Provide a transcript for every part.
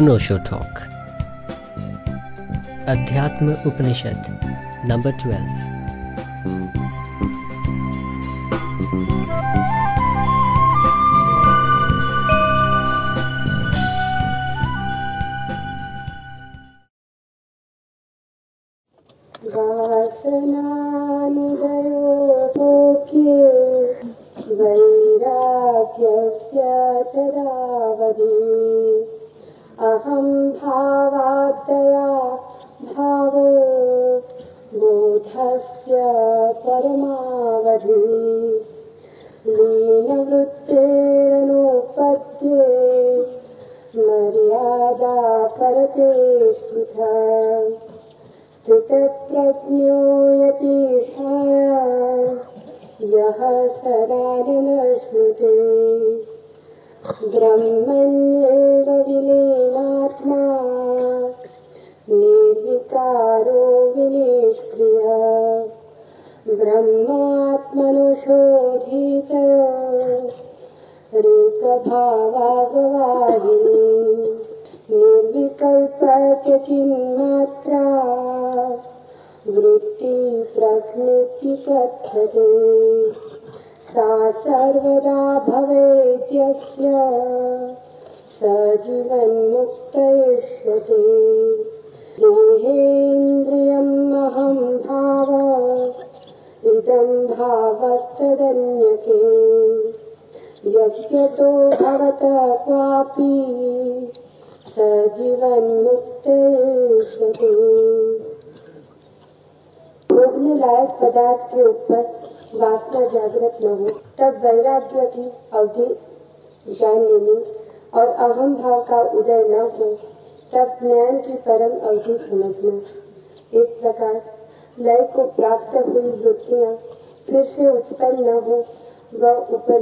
अनोशो talk. अध्यात्म उपनिषद number twelve.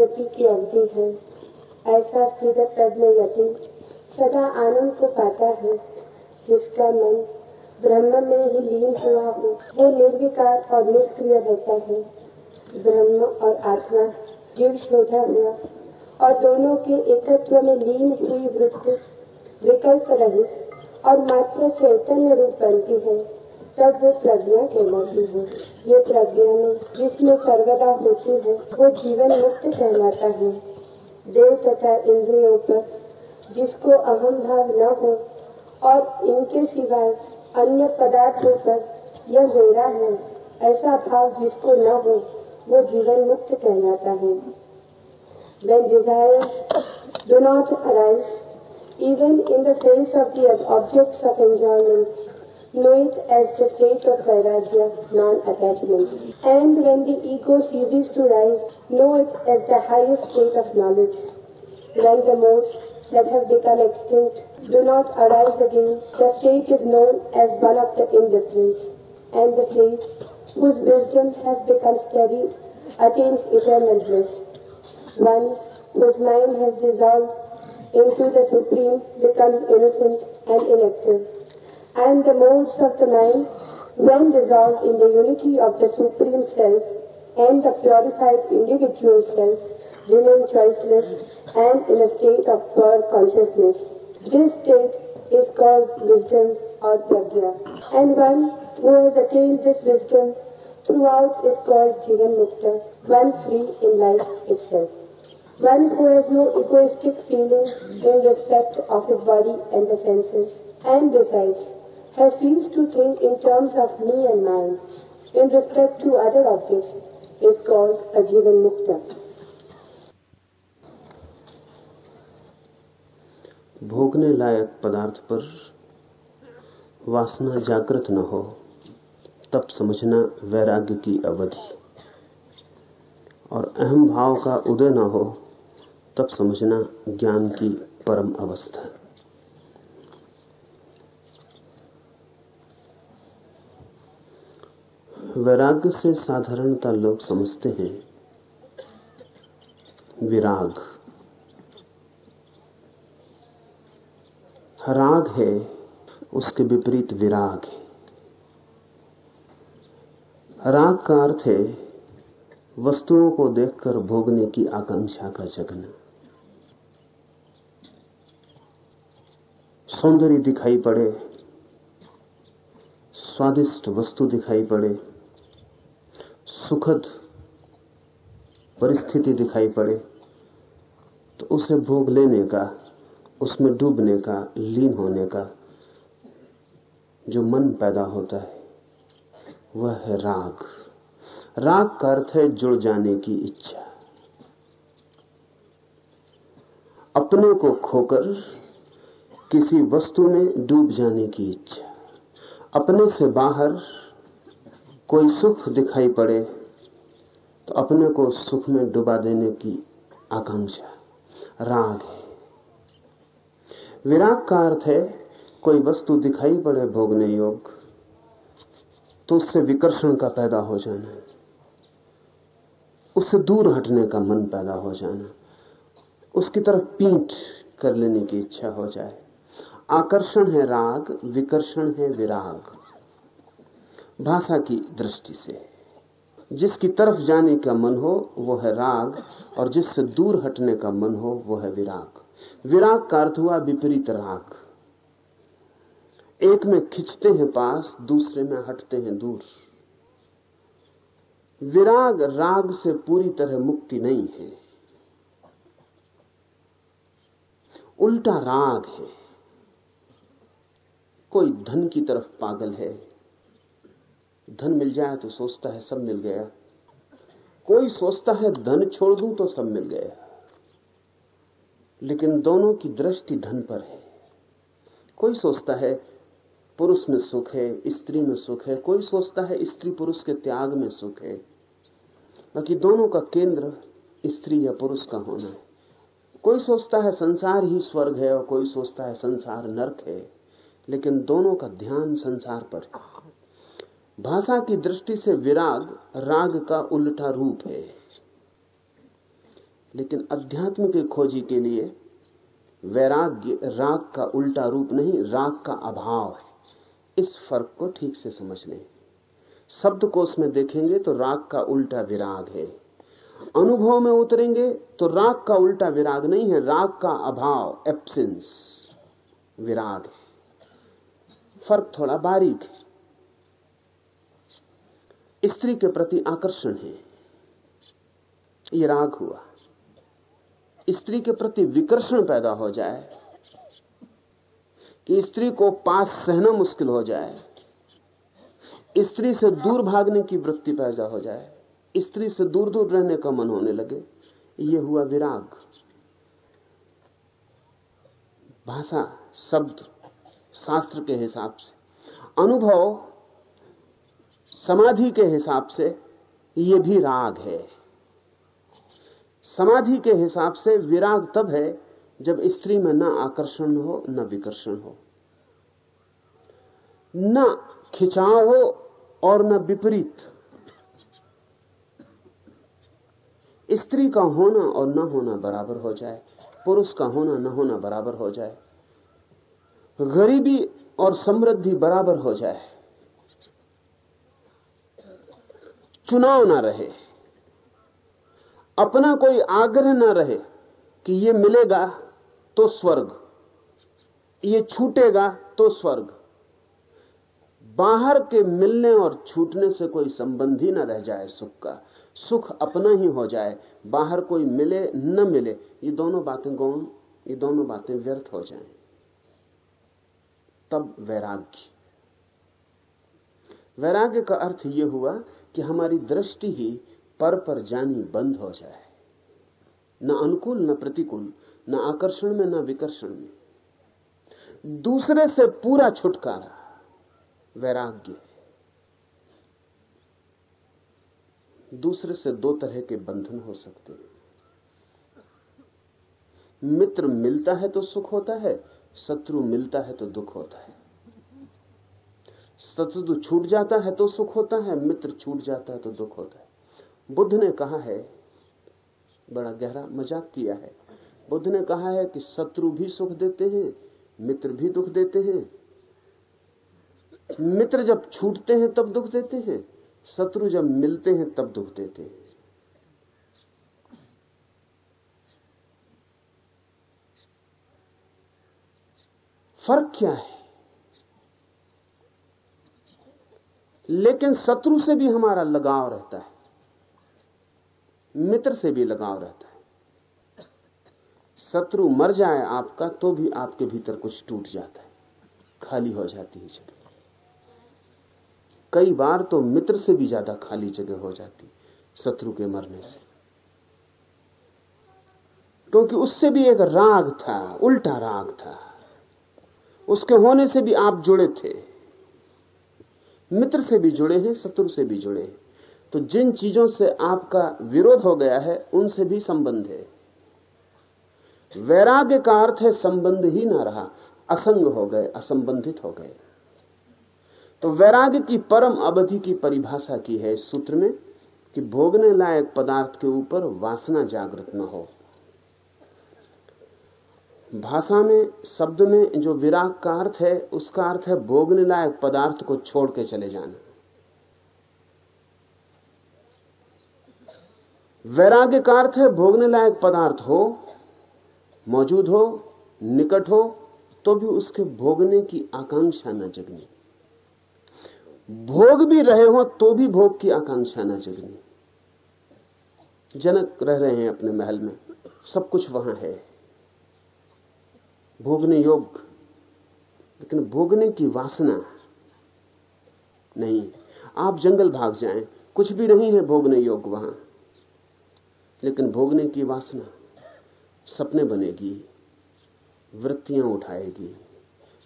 उपरति की अवधि है ऐसा स्थिर प्रज्ञ यति सदा आनंद को पाता है, जिसका मन ब्रह्म में ही लीन हुआ हो, वो निर्विकार और निष्क्रिय रहता है। ब्रह्म और आत्मा, जीव शोधा हुआ, और दोनों के एकत्व में लीन हुई वृत्ति विकल्प रहित और मात्र चैतन्य रूप बनती है। तब वो प्रज्ञा कहलाती है। ये प्रज्ञा में जिसमें सर्वदा होती है वो जीवन मुक्त कहलाता है। देव तथा इंद्रियों पर जिसको अहम भाव न हो और इनके सिवाय अन्य पदार्थों पर यह मेरा है ऐसा भाव जिसको न हो वो जीवन मुक्त कहलाता है। When desires do not arise, even in the face of the objects of enjoyment, know it as the state of vairagya, non-attachment. And when the ego ceases to rise, know it as the highest state of knowledge. When the modes that have become extinct do not arise again, the state is known as one of the indifference. And the sage, whose wisdom has become steady, attains eternal bliss. One whose mind has dissolved into the Supreme becomes innocent and inactive. And the modes of the mind, when dissolved in the unity of the Supreme Self and the purified individual self, remain choiceless and in a state of pure consciousness. This state is called wisdom or pragya. And one who has attained this wisdom throughout is called Jivan Mukta, one free in life itself. One who has no egoistic feeling in respect of his body and the senses, and besides, has ceased to think in terms of me and mine in respect to other objects, is called a Jivan Mukta. भोगने लायक पदार्थ पर वासना जागृत न हो तब समझना वैराग्य की अवधि और अहम भाव का उदय न हो तब समझना ज्ञान की परम अवस्था वैराग्य से साधारणता लोग समझते हैं। विराग। राग है, उसके विपरीत विराग है। राग का अर्थ है, वस्तुओं को देखकर भोगने की आकांक्षा का जगना। सौंदर्य दिखाई पड़े, स्वादिष्ट वस्तु दिखाई पड़े। सुखद परिस्थिति दिखाई पड़े तो उसे भोग लेने का, उसमें डूबने का, लीन होने का जो मन पैदा होता है, वह है राग। राग का अर्थ है जुड़ जाने की इच्छा। अपने को खोकर किसी वस्तु में डूब जाने की इच्छा। अपने से बाहर कोई सुख दिखाई पड़े तो अपने को सुख में डुबा देने की आकांक्षा। राग है। विराग का अर्थ है, कोई वस्तु दिखाई पड़े भोगने योग तो उससे विकर्षण का पैदा हो जाना। उससे दूर हटने का मन पैदा हो जाना। उसकी तरफ़ पीठ कर लेने की इच्छा हो जाए। आकर्षण है राग, विकर्षण है विराग। भाषा की दृष्टि से। जिसकी तरफ़ जाने का मन हो वो है राग, और जिससे दूर हटने का मन हो वो है विराग। विराग का अर्थ हुआ विपरीत राग। एक में खिंचते हैं पास, दूसरे में हटते हैं दूर। विराग राग से पूरी तरह मुक्ति नहीं है। उल्टा राग है। कोई धन की तरफ़ पागल है धन मिल जाए तो सोचता है सब मिल गया। कोई सोचता है धन छोड़ दूँ तो सब मिल गया। लेकिन दोनों की दृष्टि धन पर है। कोई सोचता है पुरुष में सुख है, स्त्री में सुख है, कोई सोचता है स्त्री पुरुष के त्याग में सुख है। बाकी दोनों का केंद्र स्त्री या पुरुष का होना है। कोई सोचता है संसार ही स्वर्ग है और कोई सोचता है संसार नरक है, लेकिन दोनों का ध्यान संसार पर है। भाषा की दृष्टि से विराग, राग का उल्टा रूप है। लेकिन अध्यात्म के खोजी के लिए वैराग्य, राग का उल्टा रूप नहीं, राग का अभाव है। इस फ़र्क को ठीक से समझ लें शब्द कोश में देखेंगे तो राग का उल्टा विराग है। अनुभव में उतरेंगे तो राग का उल्टा विराग नहीं है, राग का अभाव एब्सेंस विराग है। फ़र्क थोड़ा बारीक है। स्त्री के प्रति आकर्षण है। ये राग हुआ। स्त्री के प्रति विकर्षण पैदा हो जाए, कि स्त्री को पास सहना मुश्किल हो जाए, स्त्री से दूर भागने की वृत्ति पैदा हो जाए, स्त्री से दूर दूर रहने का मन होने लगे, ये हुआ विराग। भाषा, शब्द, शास्त्र के हिसाब से। अनुभव समाधि के हिसाब से ये भी राग है। समाधि के हिसाब से विराग तब है जब स्त्री में न आकर्षण हो, ना विकर्षण हो। न खिंचाव हो और न विपरीत। स्त्री का होना और न होना बराबर हो जाए, पुरुष का होना, न होना बराबर हो जाए। गरीबी और समृद्धि बराबर हो जाए। चुनाव ना रहे। अपना कोई आग्रह ना रहे कि ये मिलेगा तो स्वर्ग। ये छूटेगा तो स्वर्ग। बाहर के मिलने और छूटने से कोई संबंध ही ना रह जाए सुख का। सुख अपना ही हो जाए। बाहर कोई मिले, न मिले, ये दोनों बातें गौण, ये दोनों बातें व्यर्थ हो जाएँ। तब वैराग्य। वैराग्य का अर्थ यह हुआ कि हमारी दृष्टि ही पर पर जानी बंद हो जाए। न अनुकूल, न प्रतिकूल, न आकर्षण में, न विकर्षण में। दूसरे से पूरा छुटकारा वैराग्य दूसरे से दो तरह के बंधन हो सकते हैं। मित्र मिलता है तो सुख होता है, शत्रु मिलता है तो दुख होता है। शत्रु छूट जाता है तो सुख होता है, मित्र छूट जाता है तो दुख होता है। बुद्ध ने कहा है, बड़ा गहरा मज़ाक किया है। बुद्ध ने कहा है कि शत्रु भी सुख देते हैं, मित्र भी दुख देते हैं। मित्र जब छूटते हैं तब दुख देते हैं, शत्रु जब मिलते हैं तब दुख देते हैं। फ़र्क क्या है? लेकिन शत्रु से भी हमारा लगाव रहता है। मित्र से भी लगाव रहता है। शत्रु मर जाए आपका तो भी आपके भीतर कुछ टूट जाता है। खाली हो जाती है जगह। कई बार तो मित्र से भी ज़्यादा खाली जगह हो जाती शत्रु के मरने से। क्योंकि उससे भी एक राग था, उल्टा राग था। उसके होने से भी आप जुड़े थे। मित्र से भी जुड़े हैं, शत्रु से भी जुड़े हैं। तो जिन चीज़ों से आपका विरोध हो गया है, उनसे भी संबंध है। वैराग्य का अर्थ है संबंध ही ना रहा, असंग हो गए, असंबंधित हो गए। तो वैराग्य की परम अवधि की परिभाषा की है इस सूत्र में कि भोगने लायक पदार्थ के ऊपर वासना जागृत न हो। भाषा में, शब्द में जो विराग का अर्थ है, उसका अर्थ है भोगने लायक पदार्थ को छोड़ के चले जाना। वैराग्य का अर्थ है भोगने लायक पदार्थ हो, मौजूद हो, निकट हो तो भी उसके भोगने की आकांक्षा न जगनी। भोग भी रहे हो तो भी भोग की आकांक्षा न जगनी। जनक रह रहे हैं अपने महल में, सब कुछ वहाँ है। भोगने योग लेकिन भोगने की वासना नहीं। आप जंगल भाग जाएँ, कुछ भी नहीं है भोगने योग वहाँ। लेकिन भोगने की वासना सपने बनेगी, वृत्तियाँ उठाएगी।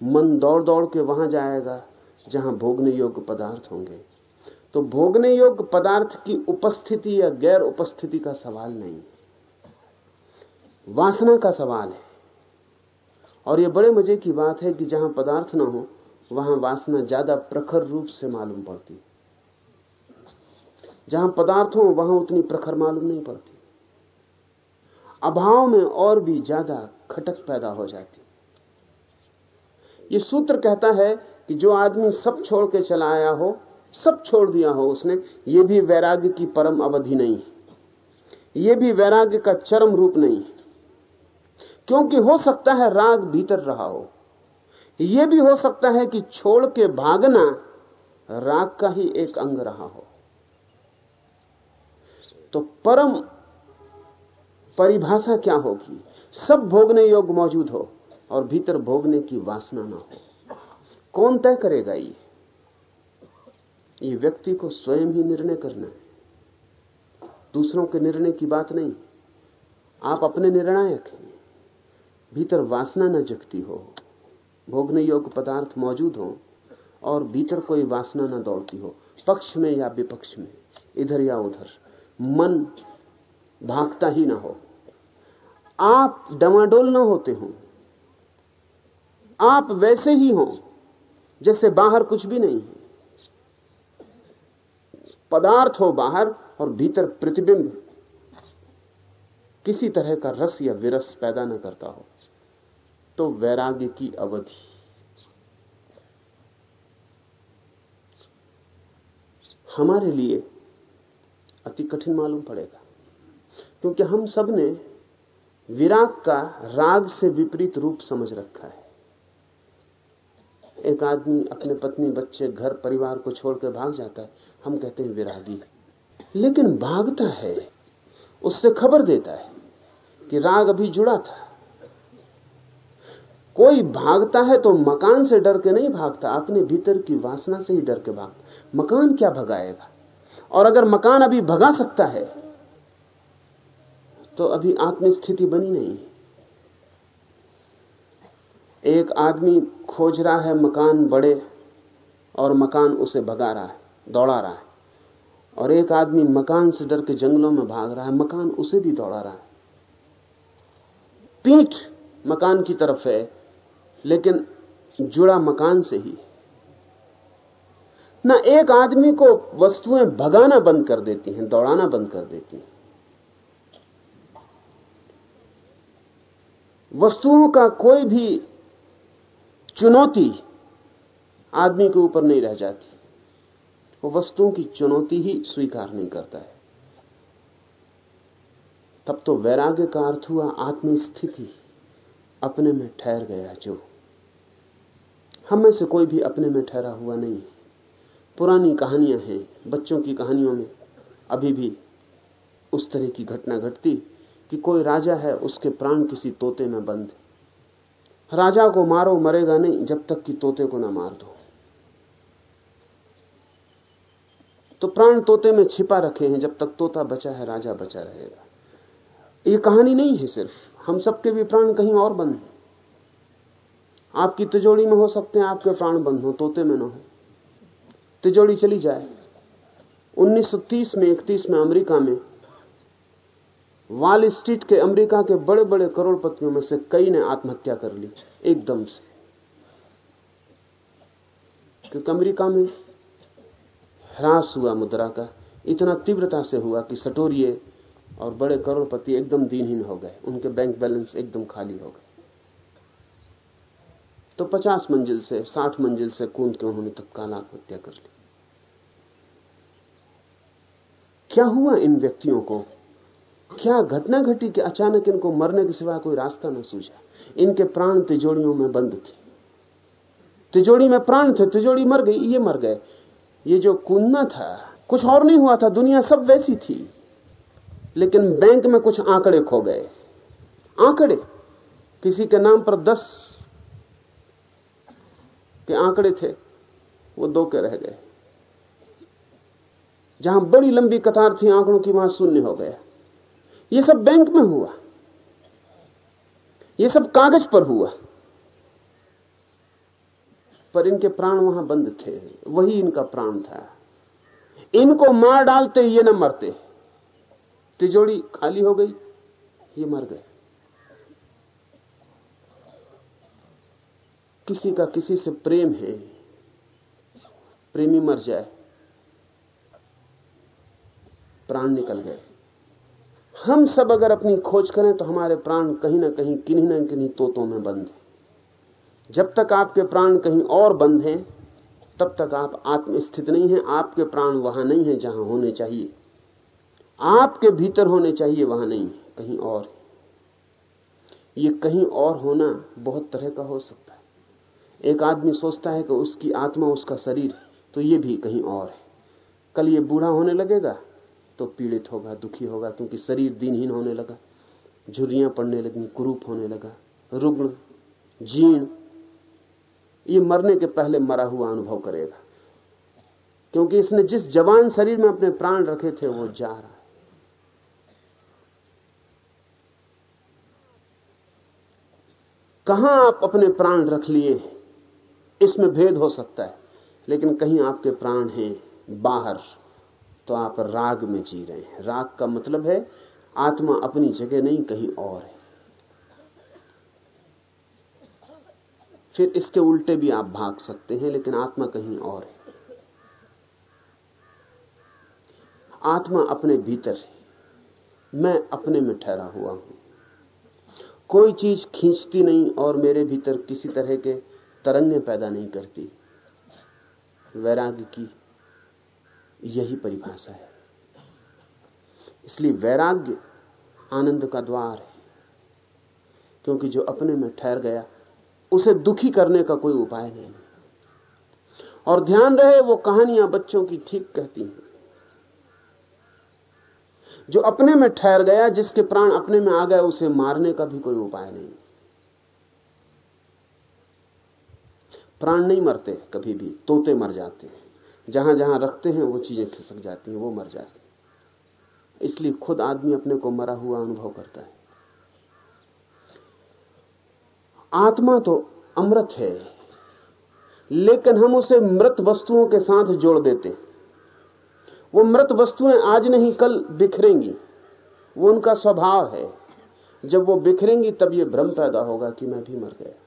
मन दौड़ दौड़ के वहाँ जाएगा, जहाँ भोगने योग्य पदार्थ होंगे। तो भोगने योग्य पदार्थ की उपस्थिति या गैर उपस्थिति का सवाल नहीं। वासना का सवाल है। और ये बड़े मज़े की बात है कि जहाँ पदार्थ ना हो, वहाँ वासना ज़्यादा प्रखर रूप से मालूम पड़ती। जहाँ पदार्थ हो, वहाँ उतनी प्रखर मालूम नहीं पड़ती। अभाव में और भी ज़्यादा खटक पैदा हो जाती। ये सूत्र कहता है कि जो आदमी सब छोड़ के चला आया हो, सब छोड़ दिया हो उसने, ये भी वैराग्य की परम अवधि नहीं है। ये भी वैराग्य का चरम रूप नहीं है। क्योंकि हो सकता है राग भीतर रहा हो। यह भी हो सकता है कि छोड़ के भागना राग का ही एक अंग रहा हो। तो परम परिभाषा क्या होगी? सब भोगने योग्य मौजूद हो और भीतर भोगने की वासना ना हो। कौन तय करेगा ये? ये व्यक्ति को स्वयं ही निर्णय करना है। दूसरों के निर्णय की बात नहीं। आप अपने निर्णायक हैं। भीतर वासना न जगती हो भोगने योग्य पदार्थ मौजूद हो और भीतर कोई वासना न दौड़ती हो, पक्ष में या विपक्ष में, इधर या उधर, मन भागता ही ना हो। आप डवाडोल ना होते हो, आप वैसे ही हो जैसे बाहर कुछ भी नहीं है। पदार्थ हो बाहर और भीतर प्रतिबिंब, किसी तरह का रस या विरस पैदा न करता हो। तो वैराग्य की अवधि। हमारे लिए अति कठिन मालूम पड़ेगा, क्योंकि हम सबने विराग का राग से विपरीत रूप समझ रखा है। एक आदमी अपने पत्नी, बच्चे, घर, परिवार को छोड़कर भाग जाता है, हम कहते हैं विरागी। लेकिन भागता है, उससे खबर देता है कि राग अभी जुड़ा था। कोई भागता है तो मकान से डर के नहीं भागता, अपने भीतर की वासना से ही डर के भागता मकान क्या भगाएगा? और अगर मकान अभी भगा सकता है तो अभी आत्म स्थिति बनी नहीं एक आदमी खोज रहा है मकान बड़े और मकान उसे भगा रहा है, दौड़ा रहा है। और एक आदमी मकान से डर के जंगलों में भाग रहा है, मकान उसे भी दौड़ा रहा है। पीठ मकान की तरफ़ है लेकिन जुड़ा मकान से ही। ना एक आदमी को वस्तुएँ भगाना बंद कर देती हैं, दौड़ाना बंद कर देती हैं। वस्तुओं का कोई भी चुनौती आदमी के ऊपर नहीं रह जाती। वो वस्तुओं की चुनौती ही स्वीकार नहीं करता है। तब तो वैराग्य का अर्थ हुआ आत्मस्थिति अपने में ठहर गया जो हम में से कोई भी अपने में ठहरा हुआ नहीं पुरानी कहानियाँ हैं, बच्चों की कहानियों में। अभी भी उस तरह की घटना घटती कि कोई राजा है, उसके प्राण किसी तोते में बंद राजा को मारो, मरेगा नहीं, जब तक कि तोते को ना मार दो। तो प्राण तोते में छिपा रखे हैं, जब तक तोता बचा है, राजा बचा रहेगा। ये कहानी नहीं है सिर्फ़, हम सबके भी प्राण कहीं और बंद हैं। आपकी तिजोड़ी में हो सकते हैं, आपके प्राण बंद हो, तोते में ना हो। तिजोड़ी चली जाए। 1930 में 31 में अमेरिका में, वाल स्ट्रीट के अमेरिका के बड़े बड़े करोड़पतियों में से कई ने आत्महत्या कर ली, एकदम से। क्योंकि अमेरिका में ह्रास हुआ मुद्रा का, इतना तीव्रता से हुआ कि सटोरिये और बड़े करोड़पति एकदम दीनहीन हो गए, उनके बैंक बैलेंस एकदम खाली हो गए। तो पचास मंजिल से, साठ मंजिल से कूद के उन्होंने तत्काल आत्महत्या कर ली। क्या हुआ इन व्यक्तियों को? क्या घटना घटी कि अचानक इनको मरने के सिवा कोई रास्ता न सूझा? इनके प्राण तिजोड़ियों में बंद थे। तिजोड़ी में प्राण थे तिजोड़ी मर गई, ये मर गए। ये जो कूदना था, कुछ और नहीं हुआ था, दुनिया सब वैसी थी। लेकिन बैंक में कुछ आंकड़े खो गए। आंकड़े? किसी के नाम पर दस के आंकड़े थे, वो दो के रह गए। जहाँ बड़ी लंबी कतार थी, आंकड़ों की वहाँ शून्य हो गया। ये सब बैंक में हुआ। ये सब कागज़ पर हुआ। पर इनके प्राण वहाँ बंद थे। वही इनका प्राण था। इनको मार डालते, ये न मरते। तिजोड़ी खाली हो गई, ये मर गए। किसी का किसी से प्रेम है, प्रेमी मर जाए, प्राण निकल गए। हम सब अगर अपनी खोज करें तो हमारे प्राण कहीं ना कहीं, किन्हीं ना किन्हीं तोतों में बंद है। जब तक आपके प्राण कहीं और बंद हैं, तब तक आप आत्मस्थित नहीं हैं, आपके प्राण वहाँ नहीं है जहाँ होने चाहिए। आपके भीतर होने चाहिए, वहाँ नहीं, कहीं और ये कहीं और होना बहुत तरह का हो सकता एक आदमी सोचता है कि उसकी आत्मा, उसका शरीर तो ये भी कहीं और है। कल ये बूढ़ा होने लगेगा तो पीड़ित होगा, दुखी होगा, क्योंकि शरीर दिनहीन होने लगा। झुर्रियाँ पड़ने लगी, कुरूप होने लगा। रुग्ण, जीर्ण, ये मरने के पहले मरा हुआ अनुभव करेगा। क्योंकि इसने जिस जवान शरीर में अपने प्राण रखे थे, वो जा रहा है। कहाँ आप अपने प्राण रख लिए इसमें भेद हो सकता है, लेकिन कहीं आपके प्राण हैं बाहर तो आप राग में जी रहे हैं। राग का मतलब है आत्मा अपनी जगह नहीं, कहीं और है। फिर इसके उल्टे भी आप भाग सकते हैं, लेकिन आत्मा कहीं और है। आत्मा अपने भीतर है। मैं अपने में ठहरा हुआ हूँ। कोई चीज़ खींचती नहीं और मेरे भीतर किसी तरह के तरंगे पैदा नहीं करती। वैराग्य की यही परिभाषा है। इसलिए वैराग्य आनंद का द्वार है। क्योंकि जो अपने में ठहर गया, उसे दुखी करने का कोई उपाय नहीं। और ध्यान रहे, वो कहानियाँ बच्चों की ठीक कहती हैं। जो अपने में ठहर गया, जिसके प्राण अपने में आ गए, उसे मारने का भी कोई उपाय नहीं। प्राण नहीं मरते कभी भी। तोते मर जाते हैं। जहाँ जहाँ रखते हैं, वो चीज़ें खिसक जाती हैं, वो मर जाती है। इसलिए खुद आदमी अपने को मरा हुआ अनुभव करता है। आत्मा तो अमृत है, लेकिन हम उसे मृत वस्तुओं के साथ जोड़ देते वो मृत वस्तुएँ आज नहीं, कल बिखरेंगी। वो उनका स्वभाव है। जब वो बिखरेंगी, तब ये भ्रम पैदा होगा कि मैं भी मर गया।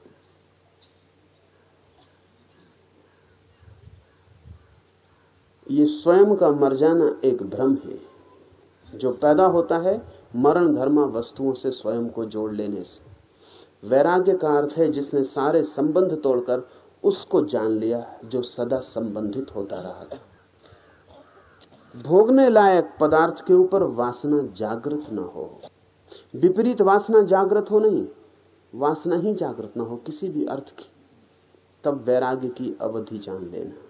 ये स्वयं का मर जाना एक भ्रम है। जो पैदा होता है, मरण धर्मा वस्तुओं से स्वयं को जोड़ लेने से। वैराग्य का अर्थ है, जिसने सारे संबंध तोड़कर उसको जान लिया, जो सदा संबंधित होता रहा था। भोगने लायक पदार्थ के ऊपर वासना जागृत ना हो। विपरीत वासना जागृत हो नहीं, वासना ही जागृत ना हो किसी भी अर्थ की। तब वैराग्य की अवधि जान लेना।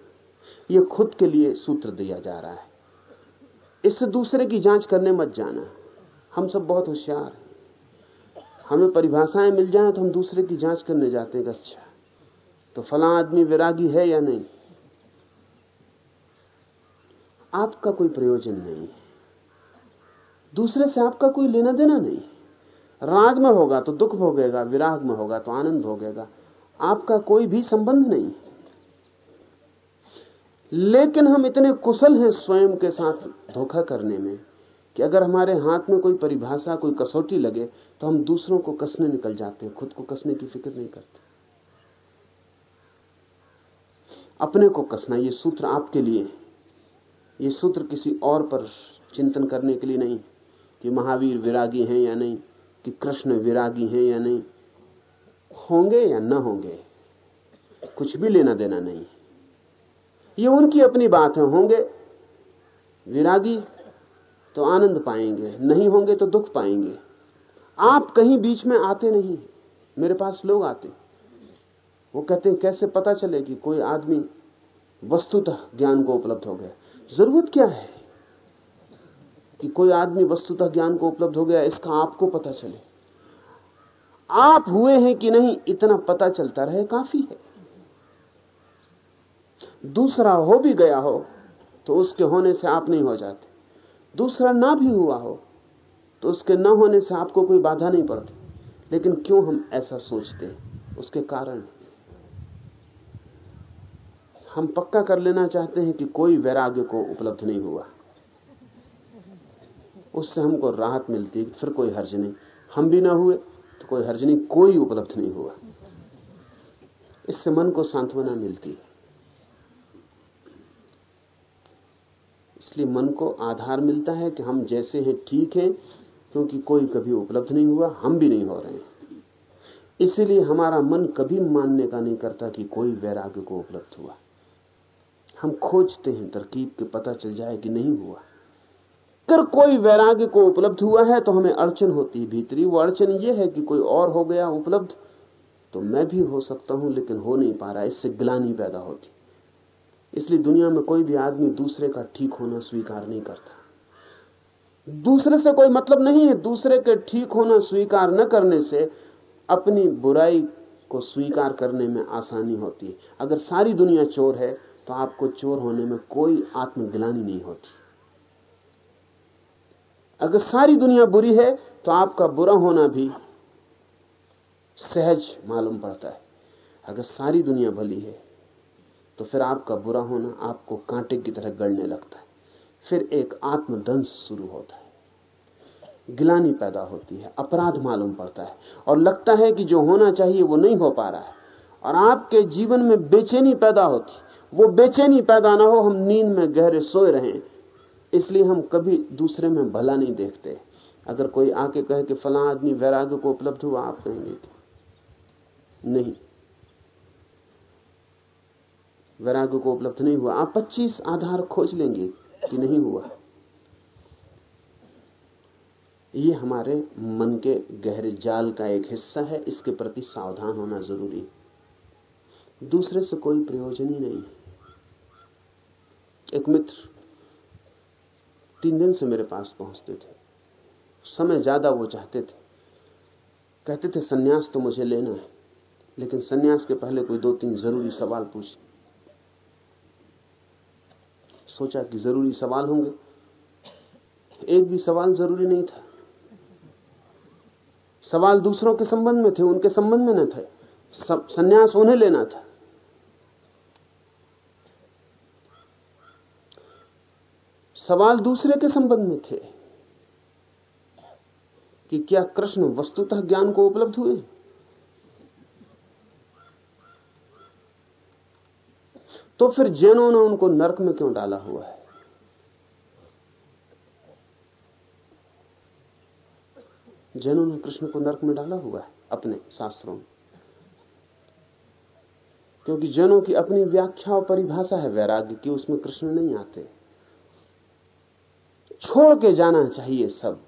यह खुद के लिए सूत्र दिया जा रहा है। इससे दूसरे की जाँच करने मत जाना। हम सब बहुत होशियार हैं। हमें परिभाषाएँ मिल जाएँ तो हम दूसरे की जाँच करने जाते हैं अच्छा। तो फला आदमी विरागी है या नहीं? आपका कोई प्रयोजन नहीं है। दूसरे से आपका कोई लेना देना नहीं राग में होगा तो दुख भोगेगा, विराग में होगा तो आनंद भोगेगा। आपका कोई भी संबंध नहीं लेकिन हम इतने कुशल हैं स्वयं के साथ धोखा करने में कि अगर हमारे हाथ में कोई परिभाषा, कोई कसौटी लगे तो हम दूसरों को कसने निकल जाते हैं, खुद को कसने की फ़िक्र नहीं करते। अपने को कसना, ये सूत्र आपके लिए, ये सूत्र किसी और पर चिंतन करने के लिए नहीं कि महावीर विरागी हैं या नहीं, कि कृष्ण विरागी हैं या नहीं। होंगे या न होंगे, कुछ भी लेना देना नहीं। ये उनकी अपनी बात है होंगे। विरागी तो आनंद पाएँगे, नहीं होंगे तो दुख पाएँगे। आप कहीं बीच में आते नहीं मेरे पास लोग आते वो कहते हैं, कैसे पता चले कि कोई आदमी वस्तुतः ज्ञान को उपलब्ध हो गया? ज़रूरत क्या है कि कोई आदमी वस्तुतः ज्ञान को उपलब्ध हो गया, इसका आपको पता चले? आप हुए हैं कि नहीं, इतना पता चलता रहे, काफ़ी है। दूसरा हो भी गया हो तो उसके होने से आप नहीं हो जाते। दूसरा ना भी हुआ हो तो उसके ना होने से आपको कोई बाधा नहीं पड़ती। लेकिन क्यों हम ऐसा सोचते? हैं उसके कारण। हम पक्का कर लेना चाहते हैं कि कोई वैराग्य को उपलब्ध नहीं हुआ। उससे हमको राहत मिलती, फिर कोई हर्ज नहीं। हम भी ना हुए तो कोई हर्ज नहीं, कोई उपलब्ध नहीं हुआ। इससे मन को सांत्वना मिलती है। इसलिए मन को आधार मिलता है कि हम जैसे हैं, ठीक हैं, क्योंकि कोई कभी उपलब्ध नहीं हुआ, हम भी नहीं हो रहे हैं। इसीलिए हमारा मन कभी मानने का नहीं करता कि कोई वैराग्य को उपलब्ध हुआ। हम खोजते हैं, तरकीब के पता चल जाए कि नहीं हुआ। अगर कोई वैराग्य को उपलब्ध हुआ है तो हमें अड़चन होती है भीतरी। वो अड़चन ये है कि कोई और हो गया, उपलब्ध तो मैं भी हो सकता हूँ, लेकिन हो नहीं पा रहा, इससे ग्लानी पैदा होती। इसलिए दुनिया में कोई भी आदमी दूसरे का ठीक होना स्वीकार नहीं करता। दूसरे से कोई मतलब नहीं है, दूसरे के ठीक होना स्वीकार न करने से अपनी बुराई को स्वीकार करने में आसानी होती है। अगर सारी दुनिया चोर है तो आपको चोर होने में कोई आत्मग्लानी नहीं होती। अगर सारी दुनिया बुरी है तो आपका बुरा होना भी सहज मालूम पड़ता है। अगर सारी दुनिया भली है तो फिर आपका बुरा होना आपको कांटे की तरह गड़ने लगता है। फिर एक आत्मदंश शुरू होता है। गिलानी पैदा होती है, अपराध मालूम पड़ता है और लगता है कि जो होना चाहिए वो नहीं हो पा रहा है। और आपके जीवन में बेचैनी पैदा होती, वो बेचैनी पैदा ना हो, हम नींद में गहरे सोए रहें। इसलिए हम कभी दूसरे में भला नहीं देखते। अगर कोई आके कहे कि फला आदमी वैराग्य को उपलब्ध हुआ, आप कहेंगे नहीं। वैराग्य को उपलब्ध नहीं हुआ। आप 25 आधार खोज लेंगे कि नहीं हुआ। ये हमारे मन के गहरे जाल का एक हिस्सा है। इसके प्रति सावधान होना ज़रूरी है। दूसरे से कोई प्रयोजन ही नहीं एक मित्र तीन दिन से मेरे पास पहुँचते थे। समय ज़्यादा वो चाहते थे। कहते थे, सन्यास तो मुझे लेना है। लेकिन सन्यास के पहले कोई दो तीन ज़रूरी सवाल पूछ सोचा कि ज़रूरी सवाल होंगे। एक भी सवाल ज़रूरी नहीं था। सवाल दूसरों के संबंध में थे, उनके संबंध में न थे। संन्यास उन्हें लेना था। सवाल दूसरे के संबंध में थे कि क्या कृष्ण वस्तुतः ज्ञान को उपलब्ध हुए? तो फिर जैनों ने उनको नरक में क्यों डाला हुआ है? जैनों ने कृष्ण को नरक में डाला हुआ है अपने शास्त्रों में। क्योंकि जैनों की अपनी व्याख्या और परिभाषा है वैराग्य की, उसमें कृष्ण नहीं आते। छोड़ के जाना चाहिए सब,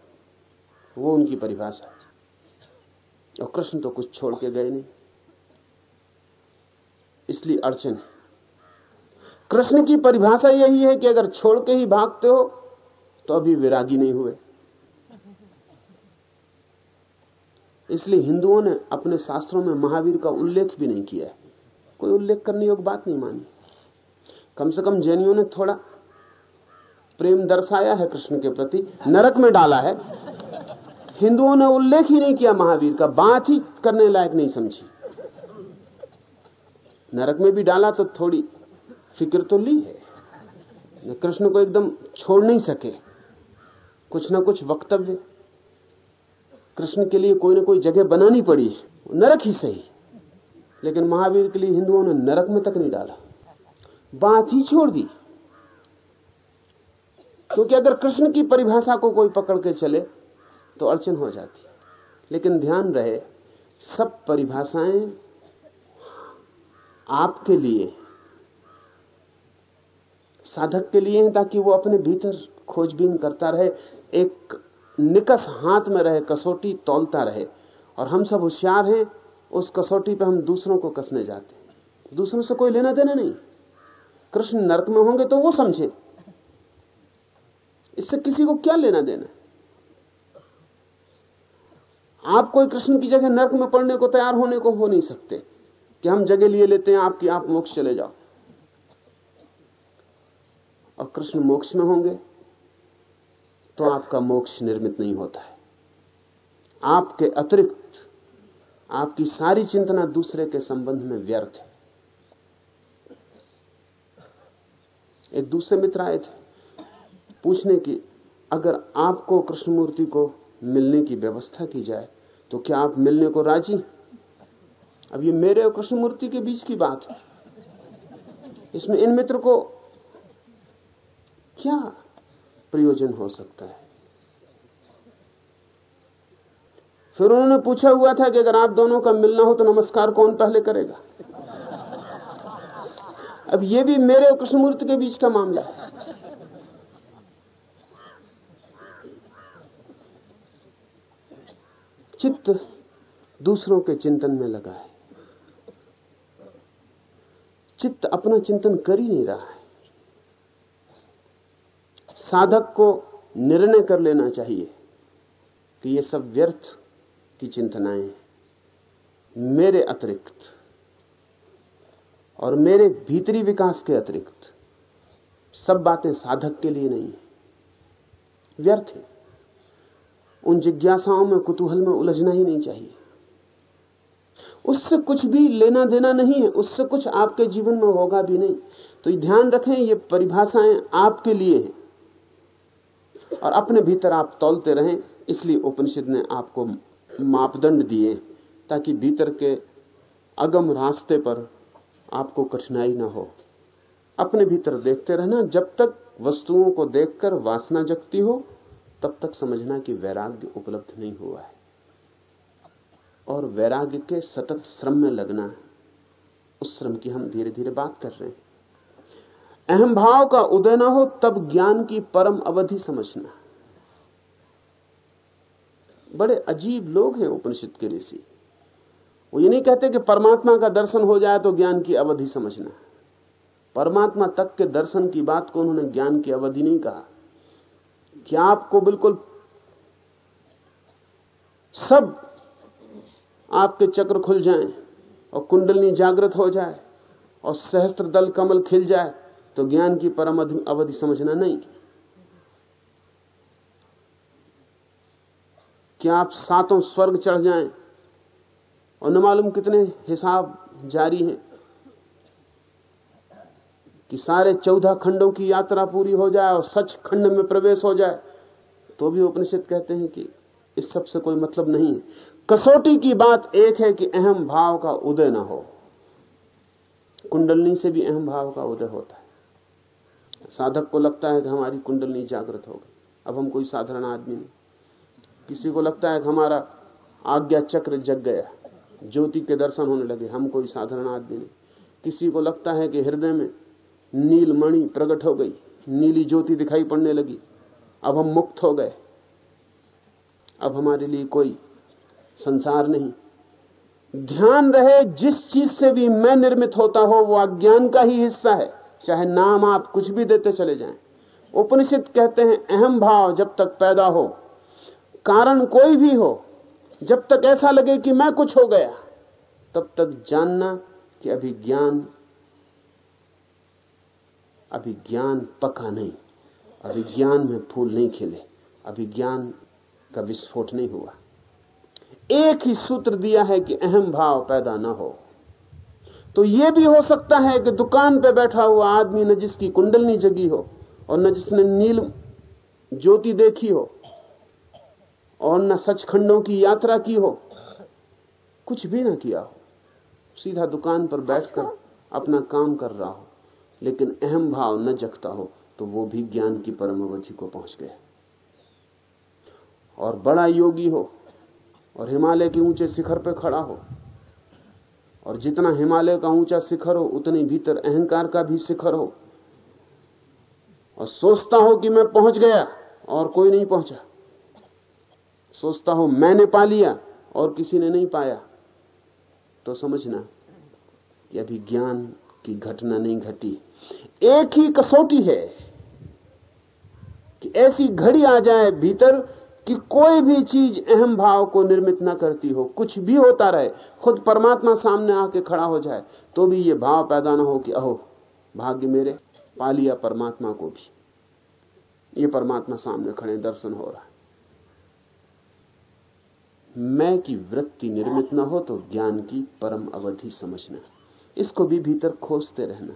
वो उनकी परिभाषा है। और कृष्ण तो कुछ छोड़ के गए नहीं। इसलिए अड़चन है। कृष्ण की परिभाषा यही है कि अगर छोड़ के ही भागते हो तो अभी विरागी नहीं हुए। इसलिए हिंदुओं ने अपने शास्त्रों में महावीर का उल्लेख भी नहीं किया है। कोई उल्लेख करने योग्य बात नहीं मानी। कम से कम जैनियों ने थोड़ा प्रेम दर्शाया है कृष्ण के प्रति, नरक में डाला है। हिंदुओं ने उल्लेख ही नहीं किया महावीर का, बात ही करने लायक नहीं समझी। नरक में भी डाला तो थोड़ी फ़िक्र तो ली है। कृष्ण को एकदम छोड़ नहीं सके। कुछ ना कुछ वक्तव्य। कृष्ण के लिए कोई ना कोई जगह बनानी पड़ी। नरक ही सही। लेकिन महावीर के लिए हिंदुओं ने नरक में तक नहीं डाला। बात ही छोड़ दी। क्योंकि अगर कृष्ण की परिभाषा को कोई पकड़ के चले तो अड़चन हो जाती। लेकिन ध्यान रहे, सब परिभाषाएँ आपके लिए साधक के लिए हैं ताकि वो अपने भीतर खोजबीन करता रहे, एक निकस हाथ में रहे, कसौटी तोलता रहे। और हम सब होशियार हैं, उस कसौटी पे हम दूसरों को कसने जाते हैं। दूसरों से कोई लेना देना नहीं। कृष्ण नरक में होंगे तो वो समझे। इससे किसी को क्या लेना देना आप कोई कृष्ण की जगह नरक में पड़ने को तैयार होने को हो नहीं सकते। कि हम जगह लिए लेते हैं, आपकी आप मोक्ष चले जाओ। और कृष्ण मोक्ष में होंगे तो आपका मोक्ष निर्मित नहीं होता है। आपके अतिरिक्त, आपकी सारी चिंतना दूसरे के संबंध में व्यर्थ है। एक दूसरे मित्र आए थे, पूछने की अगर आपको कृष्णमूर्ति को मिलने की व्यवस्था की जाए तो क्या आप मिलने को राज़ी अब ये मेरे और कृष्णमूर्ति के बीच की बात है। इसमें इन मित्र को क्या प्रयोजन हो सकता है? फिर उन्होंने पूछा हुआ था कि अगर आप दोनों का मिलना हो तो नमस्कार कौन पहले करेगा? अब ये भी मेरे और कृष्णमूर्ति के बीच का मामला है। चित्त दूसरों के चिंतन में लगा है। चित्त अपना चिंतन कर ही नहीं रहा है। साधक को निर्णय कर लेना चाहिए कि ये सब व्यर्थ की चिंतनाएँ मेरे अतिरिक्त और मेरे भीतरी विकास के अतिरिक्त। सब बातें साधक के लिए नहीं है, व्यर्थ है। उन जिज्ञासाओं में, कुतूहल में उलझना ही नहीं चाहिए। उससे कुछ भी लेना देना नहीं है, उससे कुछ आपके जीवन में होगा भी नहीं। तो ध्यान रखें, ये परिभाषाएँ आपके लिए हैं। और अपने भीतर आप तोलते रहें। इसलिए उपनिषद ने आपको मापदंड दिए, ताकि भीतर के अगम रास्ते पर आपको कठिनाई ना हो। अपने भीतर देखते रहना, जब तक वस्तुओं को देखकर वासना जगती हो, तब तक समझना कि वैराग्य उपलब्ध नहीं हुआ है। और वैराग्य के सतत श्रम में लगना, उस श्रम की हम धीरे धीरे बात कर रहे हैं। अहम भाव का उदय ना हो, तब ज्ञान की परम अवधि समझना बड़े अजीब लोग हैं उपनिषद के ऋषि। वो ये नहीं कहते कि परमात्मा का दर्शन हो जाए तो ज्ञान की अवधि समझना परमात्मा तक के दर्शन की बात को उन्होंने ज्ञान की अवधि नहीं कहा। कि आपको बिल्कुल सब आपके चक्र खुल जाएँ और कुंडलनी जागृत हो जाए और सहस्त्र दल कमल खिल जाए तो ज्ञान की परम अवधि समझना नहीं। क्या आप सातों स्वर्ग चढ़ जाएँ? और न मालूम कितने हिसाब जारी हैं कि सारे चौदह खंडों की यात्रा पूरी हो जाए और सच खंड में प्रवेश हो जाए तो भी उपनिषद कहते हैं कि इस सबसे कोई मतलब नहीं है। कसौटी की बात एक है कि अहम भाव का उदय ना हो। कुंडलनी से भी अहम भाव का उदय होता है। साधक को लगता है कि हमारी कुंडलनी जागृत हो गई। अब हम कोई साधारण आदमी नहीं। किसी को लगता है कि हमारा आज्ञा चक्र जग गया। ज्योति के दर्शन होने लगे। हम कोई साधारण आदमी नहीं। किसी को लगता है कि हृदय में नील मणि प्रकट हो गई। नीली ज्योति दिखाई पड़ने लगी। अब हम मुक्त हो गए। अब हमारे लिए कोई संसार नहीं। ध्यान रहे, जिस चीज़ से भी मैं निर्मित होता हो, वो अज्ञान का ही हिस्सा है। चाहे नाम आप कुछ भी देते चले जाएँ। उपनिषद कहते हैं, अहम भाव जब तक पैदा हो, कारण कोई भी हो, जब तक ऐसा लगे कि मैं कुछ हो गया, तब तक जानना कि अभी ज्ञान अभी ज्ञान पका नहीं, अभी ज्ञान में फूल नहीं खिले, अभी ज्ञान का विस्फोट नहीं हुआ। एक ही सूत्र दिया है कि अहम भाव पैदा ना हो। तो यह भी हो सकता है कि दुकान पे बैठा हुआ आदमी न जिसकी कुंडलनी जगी हो और न जिसने नील ज्योति देखी हो और न सचखंडों की यात्रा की हो, कुछ भी ना किया हो, सीधा दुकान पर बैठकर अपना काम कर रहा हो, लेकिन अहम भाव न जगता हो तो वो भी ज्ञान की परम अवधि को पहुँच गया। और बड़ा योगी हो और हिमालय के ऊँचे शिखर पर खड़ा हो और जितना हिमालय का ऊँचा शिखर हो, उतनी भीतर अहंकार का भी शिखर हो। और सोचता हो कि मैं पहुँच गया और कोई नहीं पहुँचा। सोचता हो मैंने पा लिया और किसी ने नहीं पाया। तो समझना कि अभी ज्ञान की घटना नहीं घटी। एक ही कसौटी है कि ऐसी घड़ी आ जाए भीतर कि कोई भी चीज़ अहम भाव को निर्मित ना करती हो, कुछ भी होता रहे, खुद परमात्मा सामने आके खड़ा हो जाए तो भी ये भाव पैदा ना हो कि अहो, भाग्य मेरे, पा लिया परमात्मा को भी। ये परमात्मा सामने खड़े दर्शन हो रहा है। मैं की वृत्ति निर्मित ना हो तो ज्ञान की परम अवधि समझना इसको भी भीतर खोजते रहना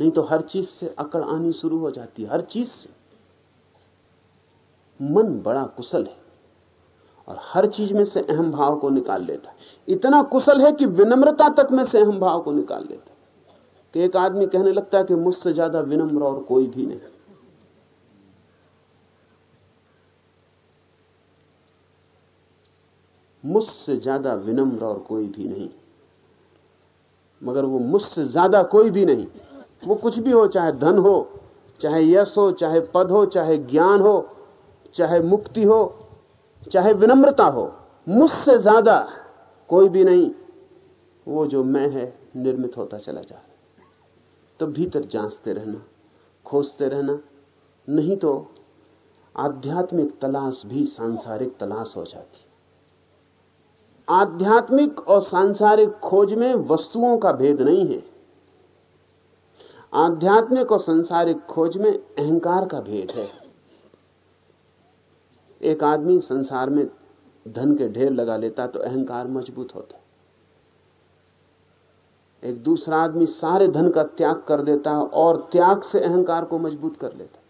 नहीं तो हर चीज़ से अकड़ आनी शुरू हो जाती है, हर चीज़ से। मन बड़ा कुशल है और हर चीज़ में से अहम भाव को निकाल लेता है। इतना कुशल है कि विनम्रता तक में से अहम भाव को निकाल लेता है। कि एक आदमी कहने लगता है कि मुझसे ज़्यादा विनम्र और कोई भी नहीं। मुझसे ज़्यादा विनम्र और कोई भी नहीं। मगर वो मुझसे ज़्यादा कोई भी नहीं। वो कुछ भी हो, चाहे धन हो, चाहे यश हो, चाहे पद हो, चाहे ज्ञान हो चाहे मुक्ति हो, चाहे विनम्रता हो, मुझसे ज़्यादा कोई भी नहीं, वो जो मैं है, निर्मित होता चला जा। रहा तो भीतर जांचते रहना, खोजते रहना, नहीं तो आध्यात्मिक तलाश भी सांसारिक तलाश हो जाती। आध्यात्मिक और सांसारिक खोज में वस्तुओं का भेद नहीं है। आध्यात्मिक और सांसारिक खोज में अहंकार का भेद है। एक आदमी संसार में धन के ढेर लगा लेता तो अहंकार मज़बूत होता। एक दूसरा आदमी सारे धन का त्याग कर देता है और त्याग से अहंकार को मज़बूत कर लेता।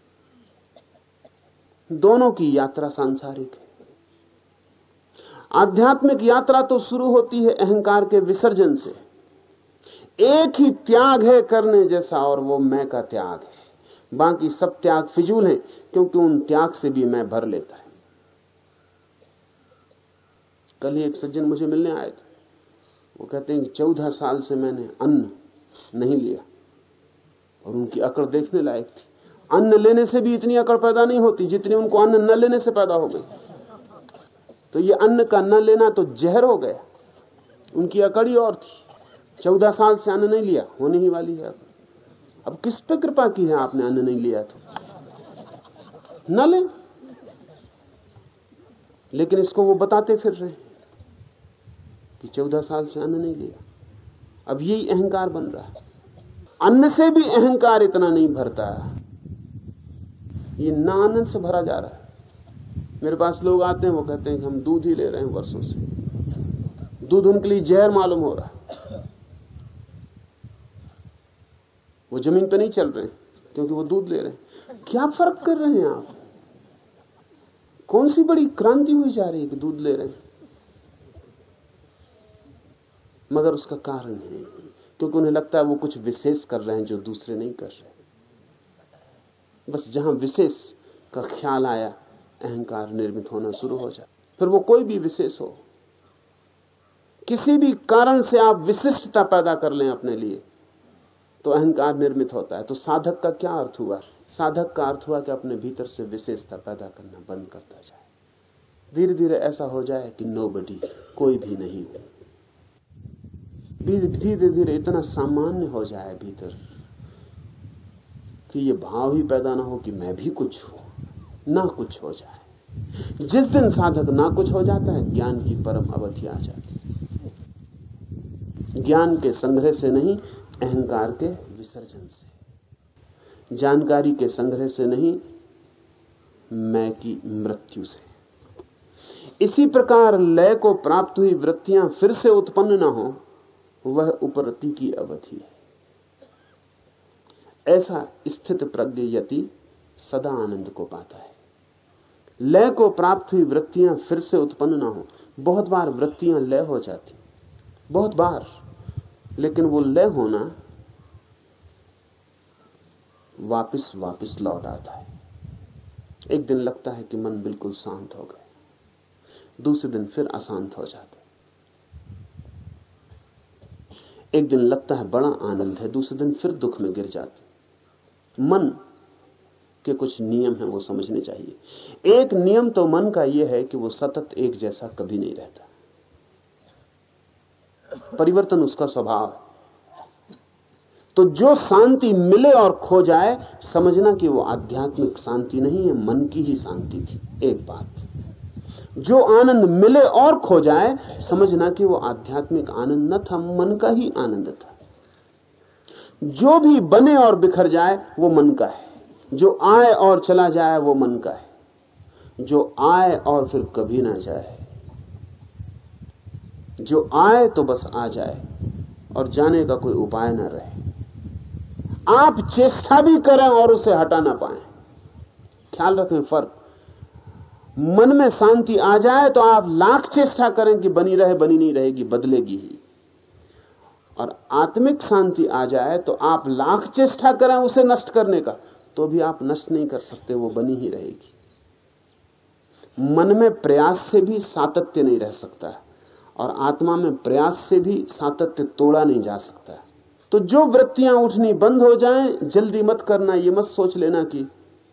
दोनों की यात्रा सांसारिक है। आध्यात्मिक यात्रा तो शुरू होती है अहंकार के विसर्जन से। एक ही त्याग है करने जैसा और वो मैं का त्याग है। बाकी सब त्याग फिजूल है, क्योंकि उन त्याग से भी मैं भर लेता है। कल ही एक सज्जन मुझे मिलने आए थे। वो कहते हैं कि चौदह साल से मैंने अन्न नहीं लिया और उनकी अकड़ देखने लायक थी। अन्न लेने से भी इतनी अकड़ पैदा नहीं होती जितनी उनको अन्न न लेने से पैदा हो गई। तो ये अन्न का न लेना तो जहर हो गया। उनकी अकड़ ही और थी। चौदह साल से अन्न नहीं लिया, होने ही वाली है। अब किस पे कृपा की है आपने अन्न नहीं लिया तो? न ले। लेकिन इसको वो बताते फिर रहे। कि चौदह साल से अन्न नहीं लिया। अब यही अहंकार बन रहा है। अन्न से भी अहंकार इतना नहीं भरता। ये ना आनंद से भरा जा रहा है। मेरे पास लोग आते हैं, वो कहते हैं कि हम दूध ही ले रहे हैं वर्षों से। दूध उनके लिए जहर मालूम हो रहा है। वो ज़मीन पे नहीं चल रहे, क्योंकि वो दूध ले रहे हैं। क्या फ़र्क कर रहे हैं आप? कौन सी बड़ी क्रांति हुई जा रही है कि दूध ले रहे हैं? मगर उसका कारण है क्योंकि उन्हें लगता है वो कुछ विशेष कर रहे हैं जो दूसरे नहीं कर रहे। बस जहाँ विशेष का ख्याल आया, अहंकार निर्मित होना शुरू हो जाए। फिर वो कोई भी विशेष हो। किसी भी कारण से आप विशिष्टता पैदा कर लें अपने लिए तो अहंकार निर्मित होता है। तो साधक का क्या अर्थ हुआ? साधक का अर्थ हुआ कि अपने भीतर से विशेषता पैदा करना बंद करता जाए। धीरे धीरे ऐसा हो जाए कि नो कोई भी नहीं हो। धीरे धीरे धीरे इतना सामान्य हो जाए भीतर कि ये भाव ही पैदा ना हो कि मैं भी कुछ हूँ, ना कुछ हो जाए। जिस दिन साधक ना कुछ हो जाता है, ज्ञान की परम अवधि आ जाती है। ज्ञान के संग्रह से नहीं, अहंकार के विसर्जन से। जानकारी के संग्रह से नहीं, मैं की मृत्यु से। इसी प्रकार लय को प्राप्त हुई वृत्तियाँ फिर से उत्पन्न न हो वह उपरति की अवधि है। ऐसा स्थित प्रज्ञ यति सदा आनंद को पाता है। लय को प्राप्त हुई वृत्तियाँ फिर से उत्पन्न ना हो। बहुत बार वृत्तियाँ लय हो जाती। बहुत बार। लेकिन वो लय होना वापस वापस लौट आता है। एक दिन लगता है कि मन बिल्कुल शांत हो गए दूसरे दिन फिर अशांत हो जाता एक दिन लगता है बड़ा आनंद है, दूसरे दिन फिर दुख में गिर जाते मन के कुछ नियम है, वो समझने चाहिए। एक नियम तो मन का यह है कि वो सतत एक जैसा कभी नहीं रहता। परिवर्तन उसका स्वभाव है। तो जो शांति मिले और खो जाए, समझना कि वो आध्यात्मिक शांति नहीं है, मन की ही शांति थी, एक बात। जो आनंद मिले और खो जाए, समझना कि वो आध्यात्मिक आनंद न था, मन का ही आनंद था। जो भी बने और बिखर जाए, वो मन का है। जो आए और चला जाए, वो मन का है। जो आए और फिर कभी ना जाए। जो आए तो बस आ जाए, और जाने का कोई उपाय ना रहे। आप चेष्टा भी करें और उसे हटा ना पाए। ख्याल रखें फ़र्क। मन में शांति आ जाए तो आप लाख चेष्टा करें कि बनी रहे, बनी नहीं रहेगी, बदलेगी ही। और आत्मिक शांति आ जाए तो आप लाख चेष्टा करें उसे नष्ट करने का तो भी आप नष्ट नहीं कर सकते, वो बनी ही रहेगी। मन में प्रयास से भी सातत्य नहीं रह सकता और आत्मा में प्रयास से भी सातत्य तोड़ा नहीं जा सकता तो जो वृत्तियाँ उठनी बंद हो जाएँ, जल्दी मत करना, ये मत सोच लेना कि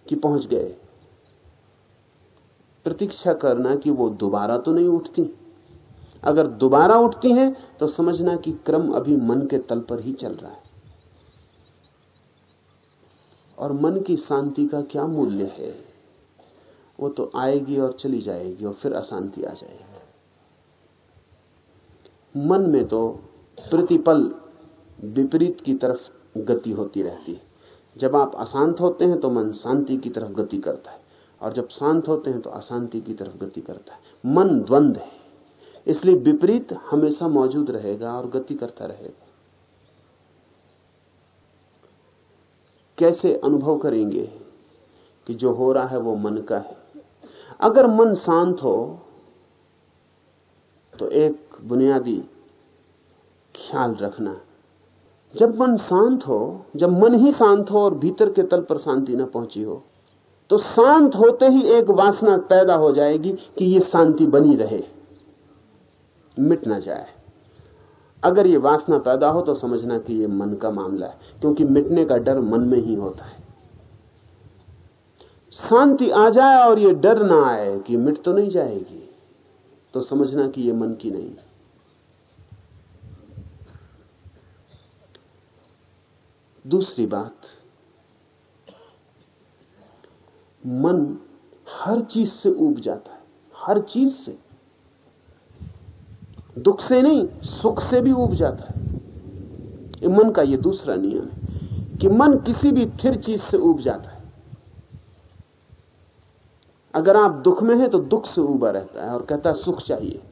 कि पहुँच गए। प्रतीक्षा करना कि वो दोबारा तो नहीं उठती। अगर दोबारा उठती हैं तो समझना कि क्रम अभी मन के तल पर ही चल रहा है। और मन की शांति का क्या मूल्य है? वो तो आएगी और चली जाएगी और फिर अशांति आ जाएगी। मन में तो प्रतिपल विपरीत की तरफ़ गति होती रहती है। जब आप अशांत होते हैं तो मन शांति की तरफ़ गति करता है। और जब शांत होते हैं तो अशांति की तरफ़ गति करता है। मन द्वंद है। इसलिए विपरीत हमेशा मौजूद रहेगा और गति करता रहेगा। कैसे अनुभव करेंगे कि जो हो रहा है वो मन का है? अगर मन शांत हो तो एक बुनियादी ख्याल रखना। जब मन शांत हो, जब मन ही शांत हो और भीतर के तल पर शांति न पहुँची हो तो शांत होते ही एक वासना पैदा हो जाएगी कि ये शांति बनी रहे, मिट ना जाए। अगर ये वासना पैदा हो तो समझना कि ये मन का मामला है, क्योंकि मिटने का डर मन में ही होता है। शांति आ जाए और ये डर ना आए कि मिट तो नहीं जाएगी तो समझना कि ये मन की नहीं। दूसरी बात मन हर चीज़ से उब जाता है, हर चीज़ से। दुख से नहीं, सुख से भी उब जाता है। मन का यह दूसरा नियम है कि मन किसी भी थिर चीज़ से उब जाता है। अगर आप दुख में हैं तो दुख से उबा रहता है और कहता है, सुख चाहिए।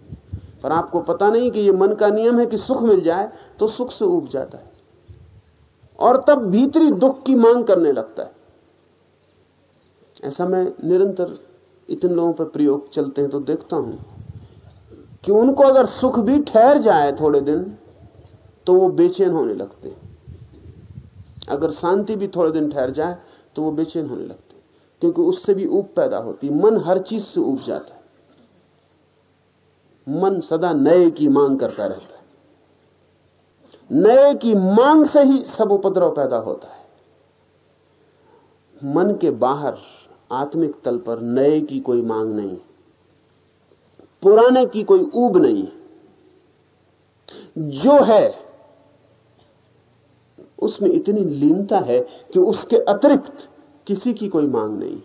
पर आपको पता नहीं कि यह मन का नियम है कि सुख मिल जाए तो सुख से उब जाता है। और तब भीतरी दुख की मांग करने लगता है। ऐसा मैं निरंतर इतने लोगों पर प्रयोग चलते हैं तो देखता हूँ। कि उनको अगर सुख भी ठहर जाए थोड़े दिन तो वो बेचैन होने लगते अगर शांति भी थोड़े दिन ठहर जाए तो वो बेचैन होने लगते क्योंकि उससे भी ऊप पैदा होती मन हर चीज़ से ऊब जाता है। मन सदा नए की मांग करता रहता है। नए की मांग से ही सब उपद्रव पैदा होता है। मन के बाहर आत्मिक तल पर नए की कोई मांग नहीं, पुराने की कोई ऊब नहीं। जो है, उसमें इतनी लीनता है कि उसके अतिरिक्त किसी की कोई मांग नहीं।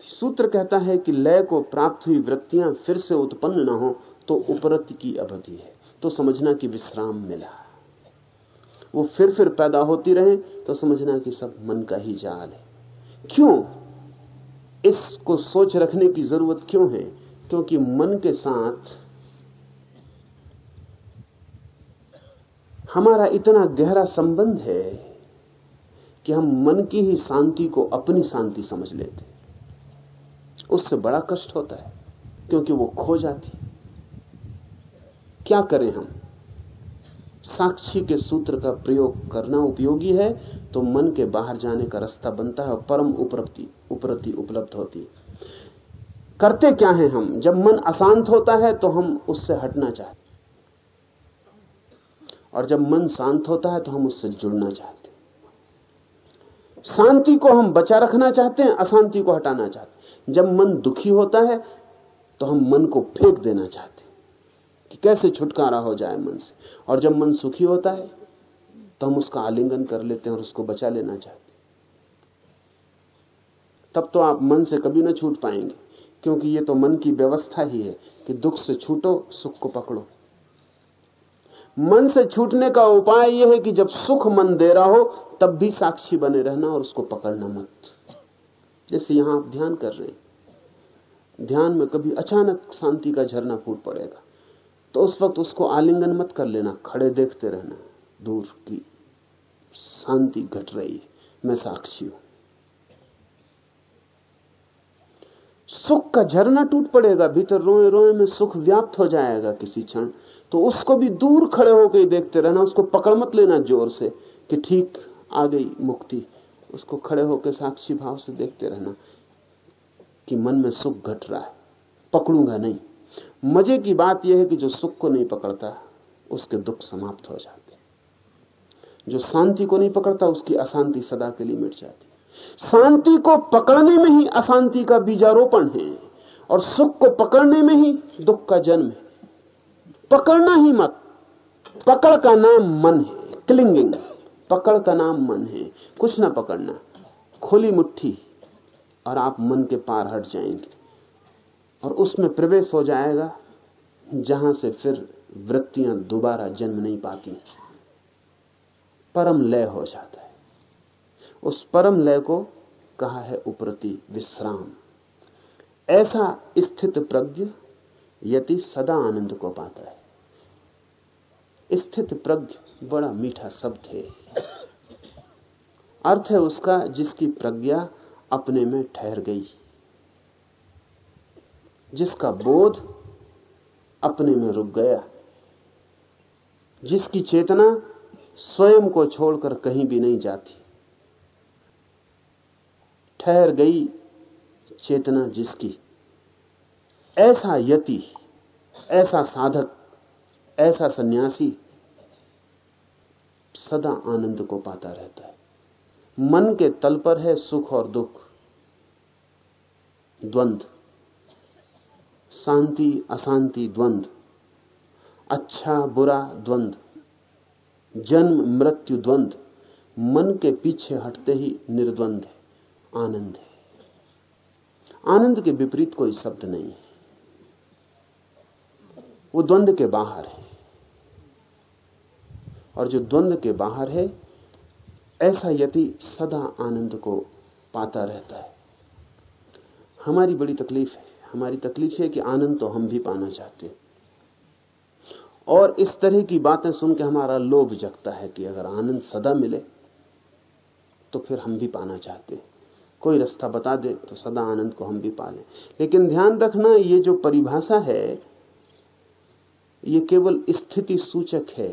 सूत्र कहता है कि लय को प्राप्त हुई वृत्तियाँ फिर से उत्पन्न ना हो तो उपरति की अवधि है। तो समझना कि विश्राम मिला वो फिर फिर पैदा होती रहे तो समझना कि सब मन का ही जाल है। क्यों? इसको सोच रखने की ज़रूरत क्यों है? क्योंकि मन के साथ हमारा इतना गहरा संबंध है कि हम मन की ही शांति को अपनी शांति समझ लेते उससे बड़ा कष्ट होता है, क्योंकि वो खो जाती क्या करें हम? साक्षी के सूत्र का प्रयोग करना उपयोगी है तो मन के बाहर जाने का रास्ता बनता है परम उपलब्धि उपरति उपलब्ध होती है। करते क्या हैं हम? जब मन अशांत होता है तो हम उससे हटना चाहते और जब मन शांत होता है तो हम उससे जुड़ना चाहते शांति को हम बचा रखना चाहते हैं, अशांति को हटाना चाहते जब मन दुखी होता है तो हम मन को फेंक देना चाहते हैं। कि कैसे छुटकारा हो जाए मन से? और जब मन सुखी होता है तो हम उसका आलिंगन कर लेते हैं और उसको बचा लेना चाहते तब तो आप मन से कभी ना छूट पाएँगे, क्योंकि ये तो मन की व्यवस्था ही है कि दुख से छूटो, सुख को पकड़ो। मन से छूटने का उपाय यह है कि जब सुख मन दे रहा हो, तब भी साक्षी बने रहना और उसको पकड़ना मत। जैसे यहाँ आप ध्यान कर रहे हैं। ध्यान में कभी अचानक शांति का झरना फूट पड़ेगा। तो उस वक्त उसको आलिंगन मत कर लेना, खड़े देखते रहना। दूर की शांति घट रही है, मैं साक्षी हूँ। सुख का झरना टूट पड़ेगा, भीतर रोए रोए में सुख व्याप्त हो जाएगा किसी क्षण। तो उसको भी दूर खड़े होकर देखते रहना, उसको पकड़ मत लेना ज़ोर से कि ठीक आ गई मुक्ति। उसको खड़े होकर साक्षी भाव से देखते रहना कि मन में सुख घट रहा है, पकड़ूँगा नहीं। मज़े की बात यह है कि जो सुख को नहीं पकड़ता, उसके दुख समाप्त हो जाते जो शांति को नहीं पकड़ता, उसकी अशांति सदा के लिए मिट जाती शांति को पकड़ने में ही अशांति का बीजारोपण है और सुख को पकड़ने में ही दुख का जन्म है। पकड़ना ही मत। पकड़ का नाम मन है, क्लिंगिंग पकड़ का नाम मन है। कुछ ना पकड़ना। खुली मुट्ठी और आप मन के पार हट जाएँगे। और उसमें प्रवेश हो जाएगा जहाँ से फिर वृत्तियाँ दोबारा जन्म नहीं पाती। परम लय हो जाता है। उस परम लय को कहा है उपरति विश्राम। ऐसा स्थित प्रज्ञ यति सदा आनंद को पाता है। स्थित प्रज्ञ बड़ा मीठा शब्द है। अर्थ है उसका जिसकी प्रज्ञा अपने में ठहर गई। जिसका बोध अपने में रुक गया। जिसकी चेतना स्वयं को छोड़कर कहीं भी नहीं जाती। ठहर गई चेतना जिसकी। ऐसा यति, ऐसा साधक, ऐसा सन्यासी सदा आनंद को पाता रहता है। मन के तल पर है सुख और दुख। द्वंद। शांति, अशांति, द्वंद। अच्छा बुरा, द्वंद। जन्म, मृत्यु, द्वंद। मन के पीछे हटते ही निर्द्वंद है, आनंद है। आनंद के विपरीत कोई शब्द नहीं है। वो द्वंद के बाहर है। और जो द्वंद के बाहर है, ऐसा यति सदा आनंद को पाता रहता है। हमारी बड़ी तकलीफ़ है। हमारी तकलीफ़ है कि आनंद तो हम भी पाना चाहते और इस तरह की बातें सुन के हमारा लोभ जगता है कि अगर आनंद सदा मिले तो फिर हम भी पाना चाहते कोई रास्ता बता दे तो सदा आनंद को हम भी पालें। लेकिन ध्यान रखना, ये जो परिभाषा है, ये केवल स्थिति सूचक है।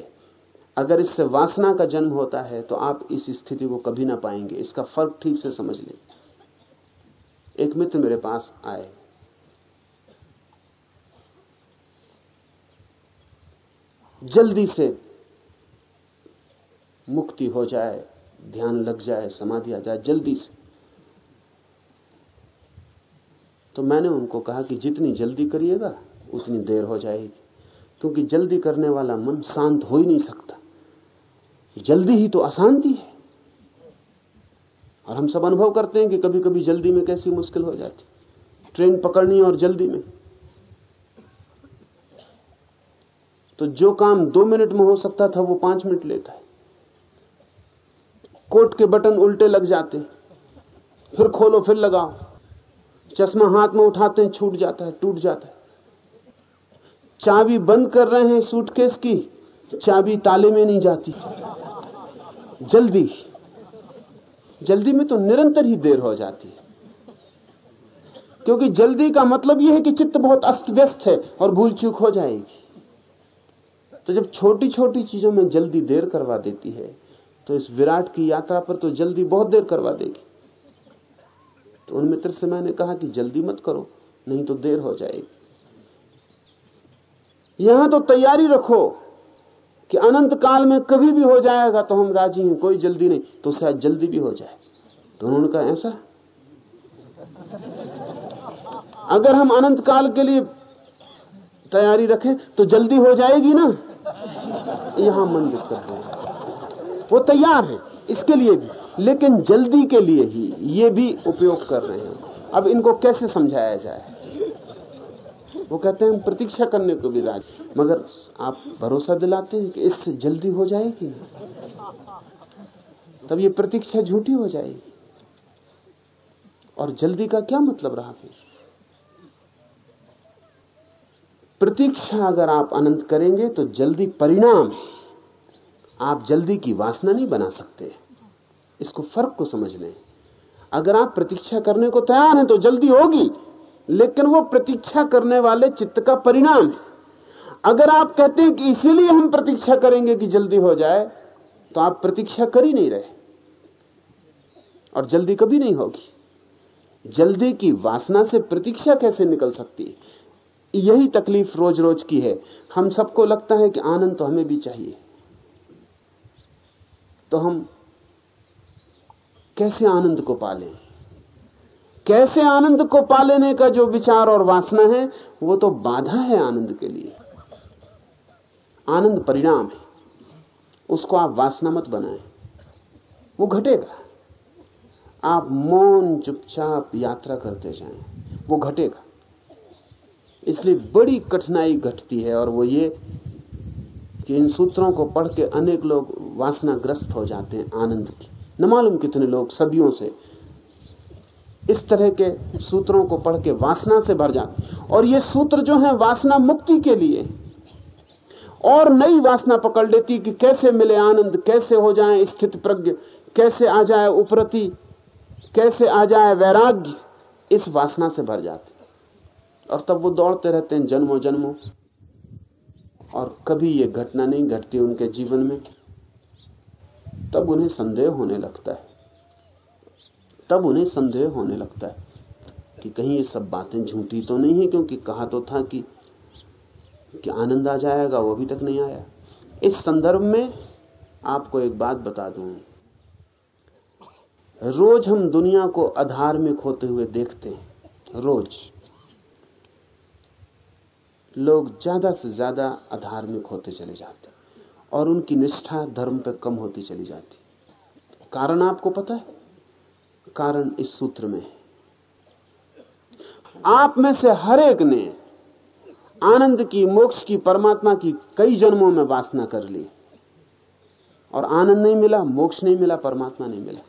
अगर इससे वासना का जन्म होता है तो आप इस स्थिति को कभी ना पाएँगे। इसका फ़र्क ठीक से समझ लें। एक मित्र मेरे पास आए। जल्दी से मुक्ति हो जाए, ध्यान लग जाए, समाधि आ जाए, जल्दी से। तो मैंने उनको कहा कि जितनी जल्दी करिएगा, उतनी देर हो जाएगी। क्योंकि जल्दी करने वाला मन शांत हो ही नहीं सकता। जल्दी ही तो अशांति है। और हम सब अनुभव करते हैं कि कभी कभी जल्दी में कैसी मुश्किल हो जाती। ट्रेन पकड़नी और जल्दी में। तो जो काम दो मिनट में हो सकता था, वो पाँच मिनट लेता है। कोट के बटन उल्टे लग जाते फिर खोलो, फिर लगाओ। चश्मा हाथ में उठाते हैं, छूट जाता है, टूट जाता है। चाबी बंद कर रहे हैं सूटकेस की, चाबी ताले में नहीं जाती। जल्दी। जल्दी में तो निरंतर ही देर हो जाती है। क्योंकि जल्दी का मतलब यह है कि चित्त बहुत अस्त व्यस्त है और भूल चूक हो जाएगी। तो जब छोटी छोटी चीज़ों में जल्दी देर करवा देती है तो इस विराट की यात्रा पर तो जल्दी बहुत देर करवा देगी। तो उन मित्र से मैंने कहा कि जल्दी मत करो, नहीं तो देर हो जाएगी। यहाँ तो तैयारी रखो कि अनंत काल में कभी भी हो जाएगा तो हम राज़ी हैं, कोई जल्दी नहीं तो शायद जल्दी भी हो जाए। तो उन्होंने कहा, ऐसा? अगर हम अनंत काल के लिए तैयारी रखें तो जल्दी हो जाएगी ना? यहाँ मंदिर कर रहे वो तैयार है, इसके लिए भी। लेकिन जल्दी के लिए ही ये भी उपयोग कर रहे हैं। अब इनको कैसे समझाया जाए? वो कहते हैं प्रतीक्षा करने को भी राज मगर आप भरोसा दिलाते हैं कि इससे जल्दी हो जाएगी तब ये प्रतीक्षा झूठी हो जाएगी। और जल्दी का क्या मतलब रहा फिर? प्रतीक्षा अगर आप अनंत करेंगे तो जल्दी परिणाम है। आप जल्दी की वासना नहीं बना सकते। इसको फ़र्क को समझ लें अगर आप प्रतीक्षा करने को तैयार हैं तो जल्दी होगी, लेकिन वो प्रतीक्षा करने वाले चित्त का परिणाम है। अगर आप कहते हैं कि इसीलिए हम प्रतीक्षा करेंगे कि जल्दी हो जाए तो आप प्रतीक्षा कर ही नहीं रहे। और जल्दी कभी नहीं होगी। जल्दी की वासना से प्रतीक्षा कैसे निकल सकती है? यही तकलीफ़ रोज रोज की है। हम सबको लगता है कि आनंद तो हमें भी चाहिए। तो हम कैसे आनंद को पालें? कैसे आनंद को पा लेने का जो विचार और वासना है, वो तो बाधा है आनंद के लिए। आनंद परिणाम है। उसको आप वासना मत बनाएँ। वो घटेगा। आप मौन चुपचाप यात्रा करते जाएँ। वो घटेगा। इसलिए बड़ी कठिनाई घटती है और वो ये कि इन सूत्रों को पढ़ के अनेक लोग वासनाग्रस्त हो जाते हैं आनंद की। न मालूम कितने लोग सदियों से इस तरह के सूत्रों को पढ़ के वासना से भर जाते और ये सूत्र जो है, वासना मुक्ति के लिए। और नई वासना पकड़ लेती कि कैसे मिले आनंद, कैसे हो जाए स्थित प्रज्ञ, कैसे आ जाए उपरति, कैसे आ जाए वैराग्य, इस वासना से भर जाते और तब वो दौड़ते रहते हैं जन्मों जन्मों और कभी ये घटना नहीं घटती उनके जीवन में तब उन्हें संदेह होने लगता है। तब उन्हें संदेह होने लगता है कि कहीं ये सब बातें झूठी तो नहीं है, क्योंकि कहा तो था कि कि आनंद आ जाएगा, वो अभी तक नहीं आया। इस संदर्भ में आपको एक बात बता दूँ। रोज हम दुनिया को अधार्मिक होते हुए देखते हैं। रोज। लोग ज़्यादा से ज़्यादा अधार्मिक होते चले जाते और उनकी निष्ठा धर्म पर कम होती चली जाती कारण आपको पता है? कारण इस सूत्र में है। आप में से हर एक ने आनंद की, मोक्ष की, परमात्मा की कई जन्मों में वासना कर ली। और आनंद नहीं मिला, मोक्ष नहीं मिला, परमात्मा नहीं मिला।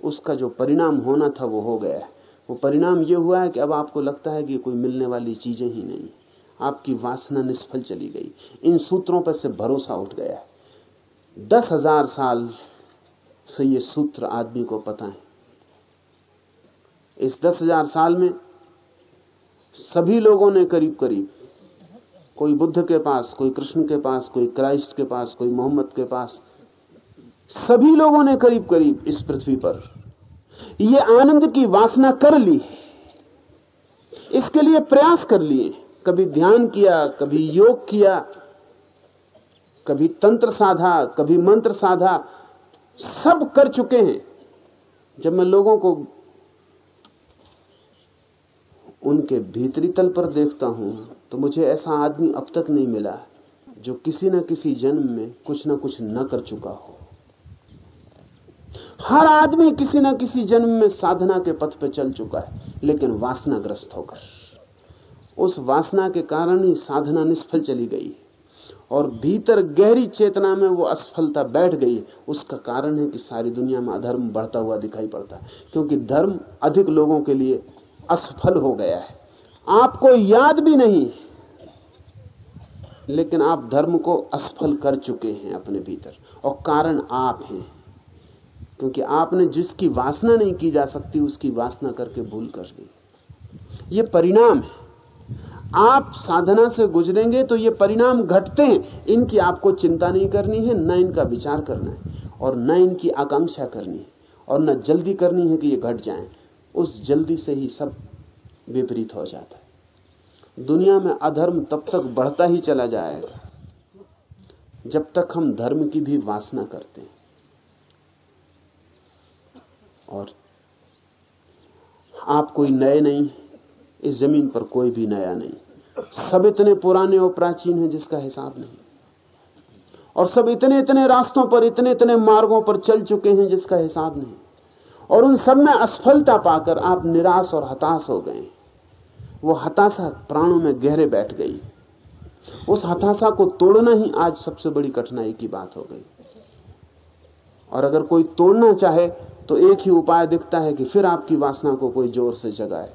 उसका जो परिणाम होना था वो हो गया है। वो परिणाम ये हुआ है कि अब आपको लगता है कि कोई मिलने वाली चीज़ें ही नहीं आपकी वासना निष्फल चली गई। इन सूत्रों पर से भरोसा उठ गया है। दस हज़ार साल से ये सूत्र आदमी को पता है। इस दस हज़ार साल में सभी लोगों ने करीब करीब कोई बुद्ध के पास, कोई कृष्ण के पास, कोई क्राइस्ट के पास, कोई मोहम्मद के पास, सभी लोगों ने करीब करीब इस पृथ्वी पर ये आनंद की वासना कर ली इसके लिए प्रयास कर लिए कभी ध्यान किया, कभी योग किया, कभी तंत्र साधा, कभी मंत्र साधा, सब कर चुके हैं। जब मैं लोगों को उनके भीतरी तल पर देखता हूँ तो मुझे ऐसा आदमी अब तक नहीं मिला, जो किसी न किसी जन्म में कुछ ना कुछ न कर चुका हो। हर आदमी किसी ना किसी जन्म में साधना के पथ पर चल चुका है, लेकिन वासनाग्रस्त होकर। उस वासना के कारण ही साधना निष्फल चली गई और भीतर गहरी चेतना में वो असफलता बैठ गई उसका कारण है कि सारी दुनिया में अधर्म बढ़ता हुआ दिखाई पड़ता है, क्योंकि धर्म अधिक लोगों के लिए असफल हो गया है। आपको याद भी नहीं लेकिन आप धर्म को असफल कर चुके हैं अपने भीतर, और कारण आप हैं। क्योंकि आपने जिसकी वासना नहीं की जा सकती, उसकी वासना करके भूल कर दी। ये परिणाम है। आप साधना से गुजरेंगे तो ये परिणाम घटते हैं। इनकी आपको चिंता नहीं करनी है, न इनका विचार करना है और न इनकी आकांक्षा करनी है और न जल्दी करनी है कि ये घट जाए। उस जल्दी से ही सब विपरीत हो जाता है। दुनिया में अधर्म तब तक बढ़ता ही चला जाएगा जब तक हम धर्म की भी वासना करते हैं। और आप कोई नए नहीं, इस ज़मीन पर कोई भी नया नहीं। सब इतने पुराने और प्राचीन हैं जिसका हिसाब नहीं। और सब इतने इतने रास्तों पर, इतने इतने मार्गों पर चल चुके हैं जिसका हिसाब नहीं। और उन सब में असफलता पाकर आप निराश और हताश हो गए। वो हताशा प्राणों में गहरे बैठ गई। उस हताशा को तोड़ना ही आज सबसे बड़ी कठिनाई की बात हो गई। और अगर कोई तोड़ना चाहे तो एक ही उपाय दिखता है कि फिर आपकी वासना को कोई ज़ोर से जगाए।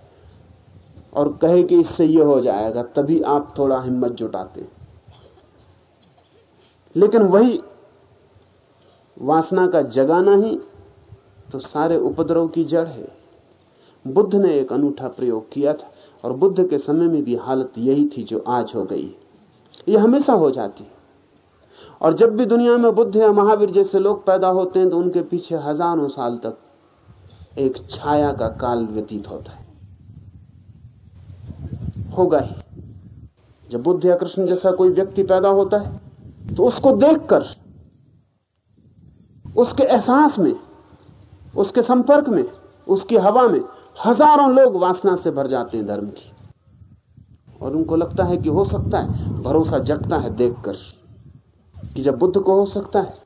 और कहे कि इससे यह हो जाएगा, तभी आप थोड़ा हिम्मत जुटाते लेकिन वही वासना का जगाना ही तो सारे उपद्रव की जड़ है। बुद्ध ने एक अनूठा प्रयोग किया था, और बुद्ध के समय में भी हालत यही थी जो आज हो गई ये हमेशा हो जाती और जब भी दुनिया में बुद्ध या महावीर जैसे लोग पैदा होते हैं तो उनके पीछे हज़ारों साल तक एक छाया का काल व्यतीत होता है। होगा ही। जब बुद्ध या कृष्ण जैसा कोई व्यक्ति पैदा होता है तो उसको देखकर, उसके एहसास में, उसके संपर्क में, उसकी हवा में हज़ारों लोग वासना से भर जाते हैं धर्म की। और उनको लगता है कि हो सकता है, भरोसा जगता है देखकर। कि जब बुद्ध को हो सकता है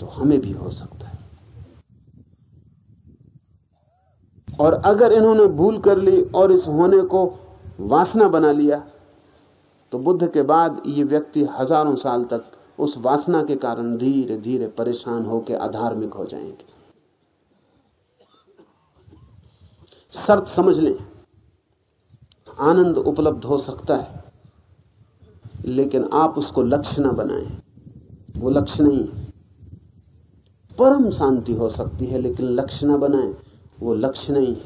तो हमें भी हो सकता है। और अगर इन्होंने भूल कर ली और इस होने को वासना बना लिया तो बुद्ध के बाद ये व्यक्ति हज़ारों साल तक उस वासना के कारण धीरे धीरे परेशान होकर अधार्मिक हो जाएँगे। शर्त समझ लें, आनंद उपलब्ध हो सकता है। लेकिन आप उसको लक्ष्य न बनाएँ। वो लक्ष्य नहीं परम शांति हो सकती है, लेकिन लक्ष्य न बनाएँ, वो लक्ष्य नहीं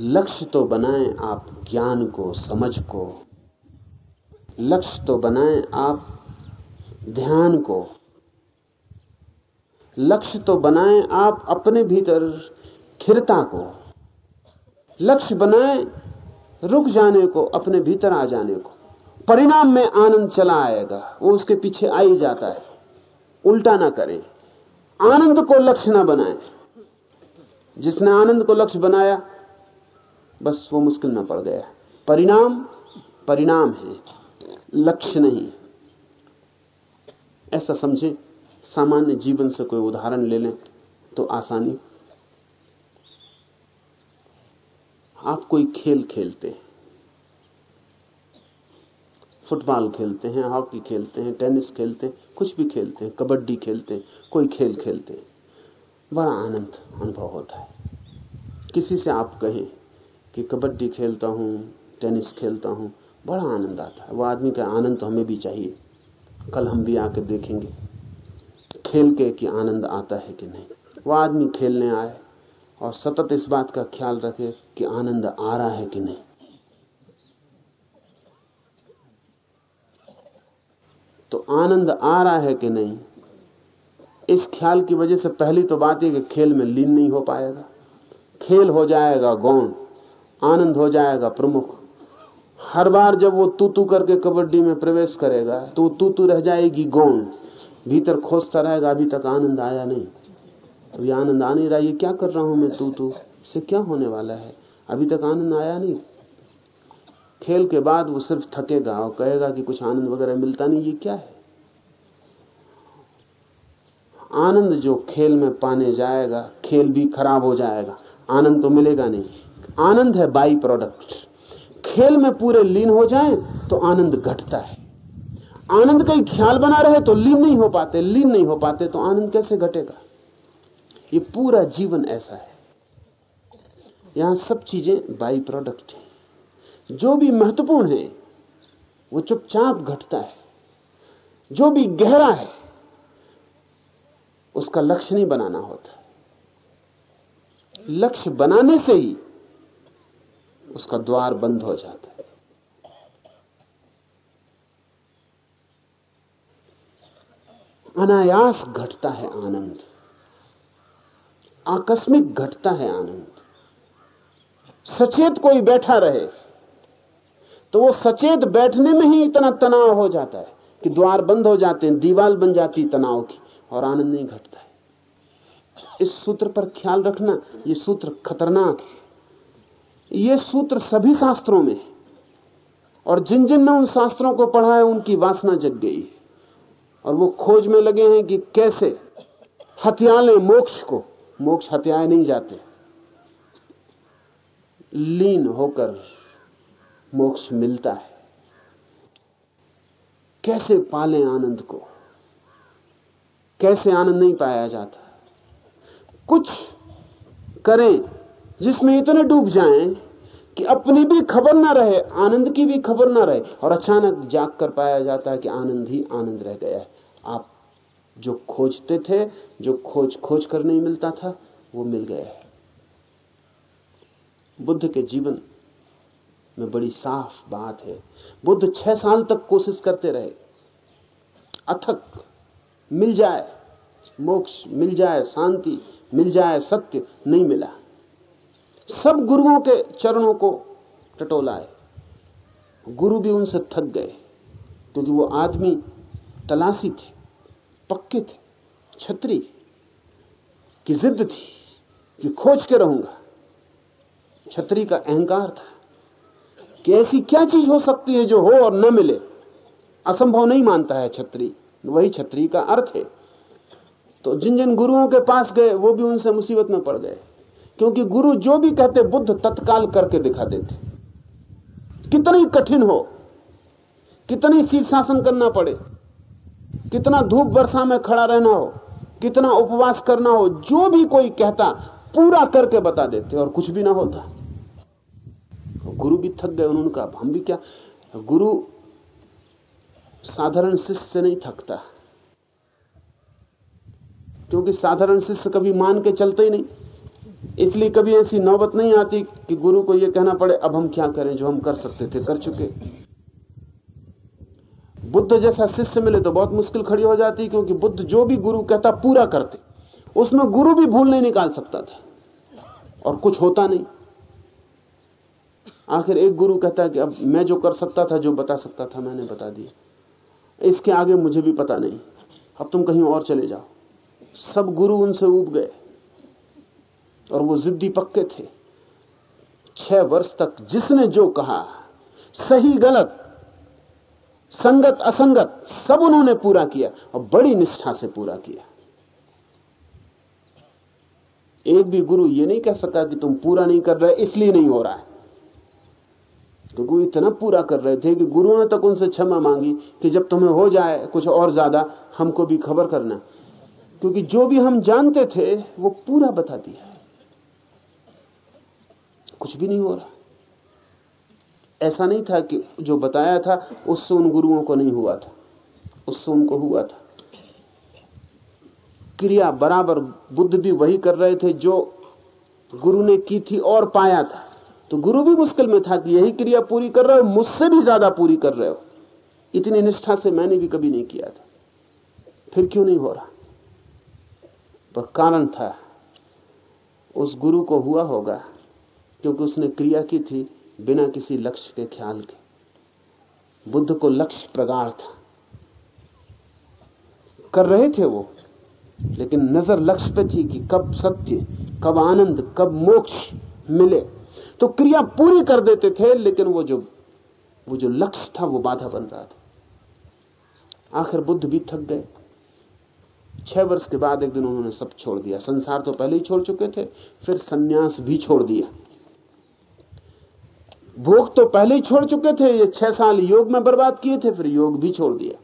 लक्ष्य तो बनाएँ आप ज्ञान को, समझ को। लक्ष्य तो बनाएँ आप ध्यान को। लक्ष्य तो बनाएँ आप अपने भीतर स्थिरता को। लक्ष्य बनाए, रुक जाने को, अपने भीतर आ जाने को। परिणाम में आनंद चला आएगा, वो उसके पीछे आ ही जाता है। उल्टा ना करें। आनंद को लक्ष्य ना बनाए। जिसने आनंद को लक्ष्य बनाया, बस वो मुश्किल ना पड़ गया। परिणाम परिणाम है। लक्ष्य नहीं। ऐसा समझे, सामान्य जीवन से कोई उदाहरण ले लें तो आसानी आप कोई खेल खेलते हैं। फुटबॉल खेलते हैं, हॉकी खेलते हैं, टेनिस खेलते हैं, कुछ भी खेलते हैं, कबड्डी खेलते हैं, कोई खेल खेलते हैं। बड़ा आनंद अनुभव होता है। किसी से आप कहें कि कबड्डी खेलता हूँ, टेनिस खेलता हूँ, बड़ा आनंद आता है। वो आदमी का आनंद तो हमें भी चाहिए। कल हम भी आके देखेंगे, खेल के कि आनंद आता है कि नहीं। वो आदमी खेलने आए और सतत इस बात का ख्याल रखे कि आनंद आ रहा है कि नहीं। तो आनंद आ रहा है कि नहीं, इस ख्याल की वजह से पहली तो बात है कि खेल में लीन नहीं हो पाएगा। खेल हो जाएगा गौण, आनंद हो जाएगा प्रमुख। हर बार जब वो तू तू करके कबड्डी में प्रवेश करेगा तो तू तू रह जाएगी गौण, भीतर खोजता रहेगा, अभी तक आनंद आया नहीं। ये आनंद आ नहीं रहा, ये क्या कर रहा हूँ मैं तू तू? से क्या होने वाला है? अभी तक आनंद आया नहीं। खेल के बाद वो सिर्फ़ थकेगा और कहेगा कि कुछ आनंद वगैरह मिलता नहीं, ये क्या है? आनंद जो खेल में पाने जाएगा, खेल भी खराब हो जाएगा। आनंद तो मिलेगा नहीं। आनंद है बाई प्रोडक्ट। खेल में पूरे लीन हो जाए तो आनंद घटता है। आनंद का ख्याल बना रहे तो लीन नहीं हो पाते, लीन नहीं हो पाते तो आनंद कैसे घटेगा? ये पूरा जीवन ऐसा है। यहाँ सब चीज़ें बाई प्रोडक्ट है। जो भी महत्वपूर्ण है, वो चुपचाप घटता है। जो भी गहरा है, उसका लक्ष्य नहीं बनाना होता। लक्ष्य बनाने से ही उसका द्वार बंद हो जाता है। अनायास घटता है आनंद। आकस्मिक घटता है आनंद। सचेत कोई बैठा रहे तो वो सचेत बैठने में ही इतना तनाव हो जाता है कि द्वार बंद हो जाते हैं, दीवाल बन जाती तनाव की, और आनंद नहीं घटता है। इस सूत्र पर ख्याल रखना, ये सूत्र खतरनाक है। ये सूत्र सभी शास्त्रों में है, और जिन जिन ने उन शास्त्रों को पढ़ा है, उनकी वासना जग गई और वो खोज में लगे हैं कि कैसे हत्या लें मोक्ष को मोक्ष हत्याए नहीं जाते। लीन होकर मोक्ष मिलता है। कैसे पालें आनंद को? कैसे आनंद नहीं पाया जाता? कुछ करें जिसमें इतने डूब जाएँ कि अपनी भी खबर ना रहे, आनंद की भी खबर ना रहे और अचानक जाग कर पाया जाता है कि आनंद ही आनंद रह गया है। आप जो खोजते थे, जो खोज खोज कर नहीं मिलता था, वो मिल गया है। बुद्ध के जीवन में बड़ी साफ़ बात है। बुद्ध छह साल तक कोशिश करते रहे। अथक, मिल जाए, मोक्ष, मिल जाए, शांति, मिल जाए, सत्य, नहीं मिला। सब गुरुओं के चरणों को टटोला है गुरु भी उनसे थक गए, क्योंकि तो वो आदमी तलाशी थे। पक्के थे छत्री की जिद थी कि खोज के रहूँगा। छत्री का अहंकार था कि ऐसी क्या चीज़ हो सकती है जो हो और न मिले। असंभव नहीं मानता है छत्री। वही छत्री का अर्थ है। तो जिन जिन गुरुओं के पास गए, वो भी उनसे मुसीबत में पड़ गए। क्योंकि गुरु जो भी कहते, बुद्ध तत्काल करके दिखा देते। कितनी कठिन हो, कितनी शीर्षासन करना पड़े। कितना धूप वर्षा में खड़ा रहना हो, कितना उपवास करना हो, जो भी कोई कहता, पूरा करके बता देते और कुछ भी ना होता गुरु भी थक गए उन्होंने कहा, हम भी क्या? गुरु साधारण शिष्य से नहीं थकता। क्योंकि साधारण शिष्य कभी मान के चलते ही नहीं। इसलिए कभी ऐसी नौबत नहीं आती कि गुरु को यह कहना पड़े, अब हम क्या करें, जो हम कर सकते थे, कर चुके। बुद्ध जैसा शिष्य मिले तो बहुत मुश्किल खड़ी हो जाती, क्योंकि बुद्ध जो भी गुरु कहता पूरा करते। उसमें गुरु भी भूल नहीं निकाल सकता था। और कुछ होता नहीं। आखिर एक गुरु कहता कि अब मैं जो कर सकता था, जो बता सकता था, मैंने बता दिया। इसके आगे मुझे भी पता नहीं। अब तुम कहीं और चले जाओ। सब गुरु उनसे उब गए। और वो जिद्दी पक्के थे। छह वर्ष तक जिसने जो कहा, सही गलत संगत, असंगत, सब उन्होंने पूरा किया और बड़ी निष्ठा से पूरा किया। एक भी गुरु यह नहीं कह सका कि तुम पूरा नहीं कर रहे, इसलिए नहीं हो रहा है। क्योंकि वो इतना पूरा कर रहे थे कि गुरुओं तक उनसे क्षमा मांगी कि जब तुम्हें हो जाए कुछ और ज़्यादा, हमको भी खबर करना। क्योंकि जो भी हम जानते थे, वो पूरा बता दिया। कुछ भी नहीं हो रहा। ऐसा नहीं था कि जो बताया था, उससे उन गुरुओं को नहीं हुआ था। उससे उनको हुआ था। क्रिया बराबर बुद्ध भी वही कर रहे थे जो गुरु ने की थी और पाया था। तो गुरु भी मुश्किल में था कि यही क्रिया पूरी कर रहे हो, मुझसे भी ज़्यादा पूरी कर रहे हो। इतनी निष्ठा से मैंने भी कभी नहीं किया था। फिर क्यों नहीं हो रहा? पर कारण था, उस गुरु को हुआ होगा, क्योंकि उसने क्रिया की थी बिना किसी लक्ष्य के ख्याल के। बुद्ध को लक्ष्य प्रगाढ़ था। कर रहे थे वो, लेकिन नज़र लक्ष्य पे थी कि कब सत्य, कब आनंद, कब मोक्ष मिले। तो क्रिया पूरी कर देते थे, लेकिन वो जो वो जो लक्ष्य था, वो बाधा बन रहा था। आखिर बुद्ध भी थक गए। छह वर्ष के बाद एक दिन उन्होंने सब छोड़ दिया। संसार तो पहले ही छोड़ चुके थे, फिर सन्यास भी छोड़ दिया। भोग तो पहले ही छोड़ चुके थे, ये छह साल योग में बर्बाद किए थे, फिर योग भी छोड़ दिया।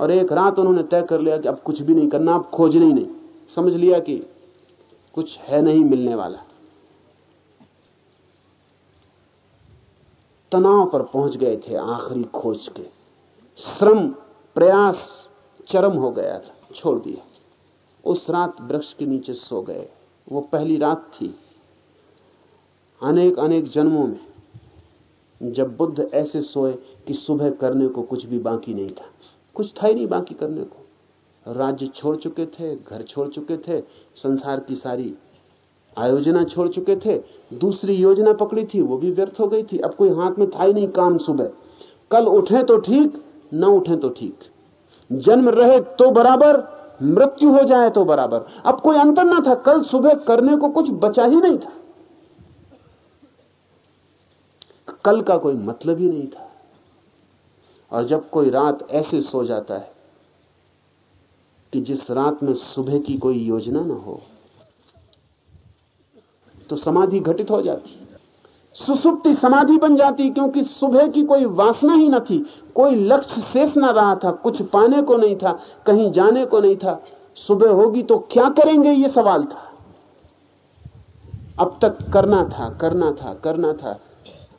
और एक रात उन्होंने तय कर लिया कि अब कुछ भी नहीं करना, अब खोजना ही नहीं। समझ लिया कि कुछ है नहीं मिलने वाला। तनाव पर पहुँच गए थे आखिरी खोज के। श्रम, प्रयास, चरम हो गया था, छोड़ दिया। उस रात वृक्ष के नीचे सो गए। वो पहली रात थी। अनेक अनेक जन्मों में जब बुद्ध ऐसे सोए कि सुबह करने को कुछ भी बाकी नहीं था। कुछ था ही नहीं बाकी करने को। राज्य छोड़ चुके थे, घर छोड़ चुके थे, संसार की सारी आयोजना छोड़ चुके थे, दूसरी योजना पकड़ी थी, वो भी व्यर्थ हो गई थी। अब कोई हाथ में था ही नहीं काम सुबह। कल उठे तो ठीक, न उठे तो ठीक। जन्म रहे तो बराबर, मृत्यु हो जाए तो बराबर। अब कोई अंतर ना था, कल सुबह करने को कुछ बचा ही नहीं था। कल का कोई मतलब ही नहीं था। और जब कोई रात ऐसे सो जाता है कि जिस रात में सुबह की कोई योजना ना हो तो समाधि घटित हो जाती। सुसुप्ति समाधि बन जाती क्योंकि सुबह की कोई वासना ही न थी। कोई लक्ष्य शेष ना रहा था, कुछ पाने को नहीं था, कहीं जाने को नहीं था। सुबह होगी तो क्या करेंगे, ये सवाल था। अब तक करना था करना था करना था।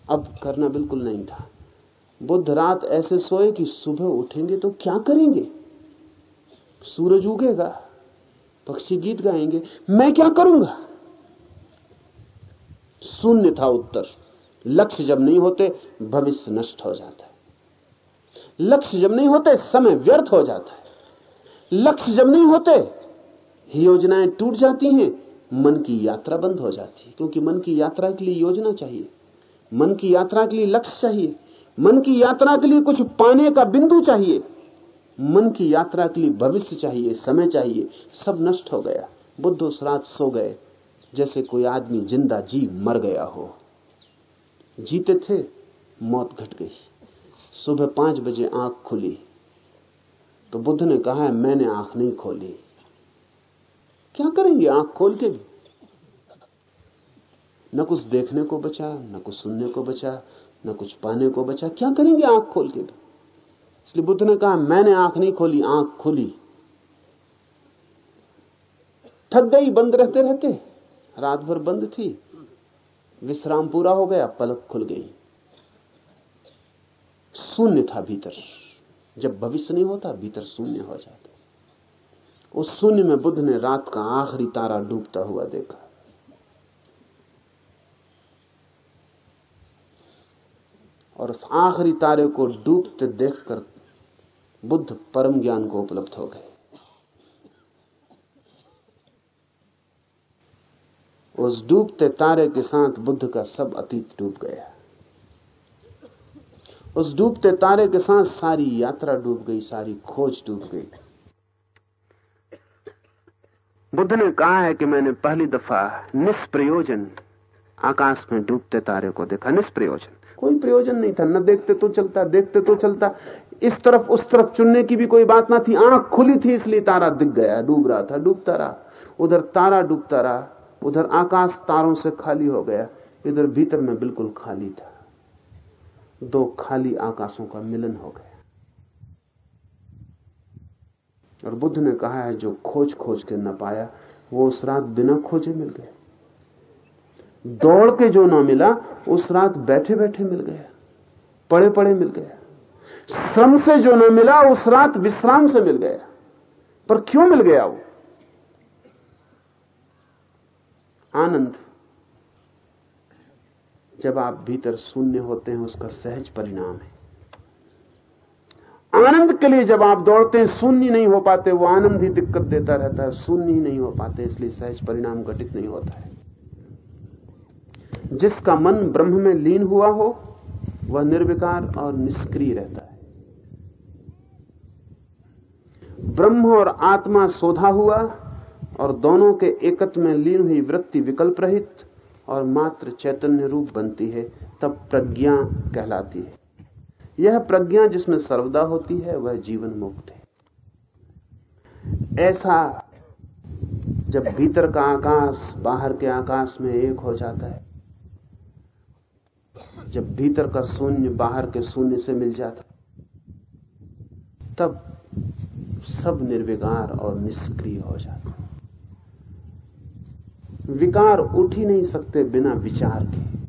अब करना बिल्कुल नहीं था। बुद्ध रात ऐसे सोए कि सुबह उठेंगे तो क्या करेंगे? सूरज उगेगा, पक्षी गीत गाएँगे, मैं क्या करूँगा? शून्य था उत्तर। लक्ष्य जब नहीं होते, भविष्य नष्ट हो जाता है। लक्ष्य जब नहीं होते, समय व्यर्थ हो जाता है। लक्ष्य जब नहीं होते, योजनाएँ टूट जाती हैं, मन की यात्रा बंद हो जाती है, क्योंकि मन की यात्रा के लिए योजना चाहिए। मन की यात्रा के लिए लक्ष्य चाहिए। मन की यात्रा के लिए कुछ पाने का बिंदु चाहिए। मन की यात्रा के लिए भविष्य चाहिए, समय चाहिए। सब नष्ट हो गया। बुद्ध उस रात सो गए, जैसे कोई आदमी ज़िंदा जी मर गया हो। जीते थे, मौत घट गई। सुबह पाँच बजे आँख खुली। तो बुद्ध ने कहा है मैंने आँख नहीं खोली। क्या करेंगे आँख खोल के भी? न कुछ देखने को बचा, न कुछ सुनने को बचा, न कुछ पाने को बचा। क्या करेंगे आँख खोल के? भी इसलिए बुद्ध ने कहा, मैंने आँख नहीं खोली, आँख खुली। थक गई, बंद रहते रहते। रात भर बंद थी। विश्राम पूरा हो गया, पलक खुल गई। शून्य था भीतर। जब भविष्य नहीं होता, भीतर शून्य हो जाता। उस शून्य में बुद्ध ने रात का आखिरी तारा डूबता हुआ देखा। और उस आखिरी तारे को डूबते देखकर बुद्ध परम ज्ञान को उपलब्ध हो गए। उस डूबते तारे के साथ बुद्ध का सब अतीत डूब गया। उस डूबते तारे के साथ सारी यात्रा डूब गई, सारी खोज डूब गई। बुद्ध ने कहा है कि मैंने पहली दफ़ा निष्प्रयोजन आकाश में डूबते तारे को देखा, निष्प्रयोजन। कोई प्रयोजन नहीं था। न देखते तो चलता, देखते तो चलता। इस तरफ़, उस तरफ़ चुनने की भी कोई बात ना थी। आँख खुली थी, इसलिए तारा दिख गया, डूब रहा था, डूबता रहा। उधर तारा डूबता रहा, उधर आकाश तारों से खाली हो गया। इधर भीतर में बिल्कुल खाली था। दो खाली आकाशों का मिलन हो गया। और बुद्ध ने कहा है, जो खोज खोज के न पाया, वो उस रात बिना खोजे मिल गया। दौड़ के जो ना मिला, उस रात बैठे बैठे मिल गया। पड़े पड़े मिल गया। श्रम से जो ना मिला, उस रात विश्राम से मिल गया। पर क्यों मिल गया वो? आनंद। जब आप भीतर शून्य होते हैं, उसका सहज परिणाम है। आनंद के लिए जब आप दौड़ते हैं, शून्य नहीं हो पाते, वो आनंद ही दिक्कत देता रहता है। शून्य ही नहीं हो पाते, इसलिए सहज परिणाम घटित नहीं होता है। जिसका मन ब्रह्म में लीन हुआ हो, वह निर्विकार और निष्क्रिय रहता है। ब्रह्म और आत्मा सोधा हुआ और दोनों के एकत्व में लीन हुई वृत्ति विकल्प रहित और मात्र चैतन्य रूप बनती है, तब प्रज्ञा कहलाती है। यह प्रज्ञा जिसमें सर्वदा होती है, वह जीवन मुक्त है। ऐसा जब भीतर का आकाश बाहर के आकाश में एक हो जाता है जब भीतर का शून्य बाहर के शून्य से मिल जाता, तब सब निर्विकार और निष्क्रिय हो जाता। विकार उठ ही नहीं सकते बिना विचार के।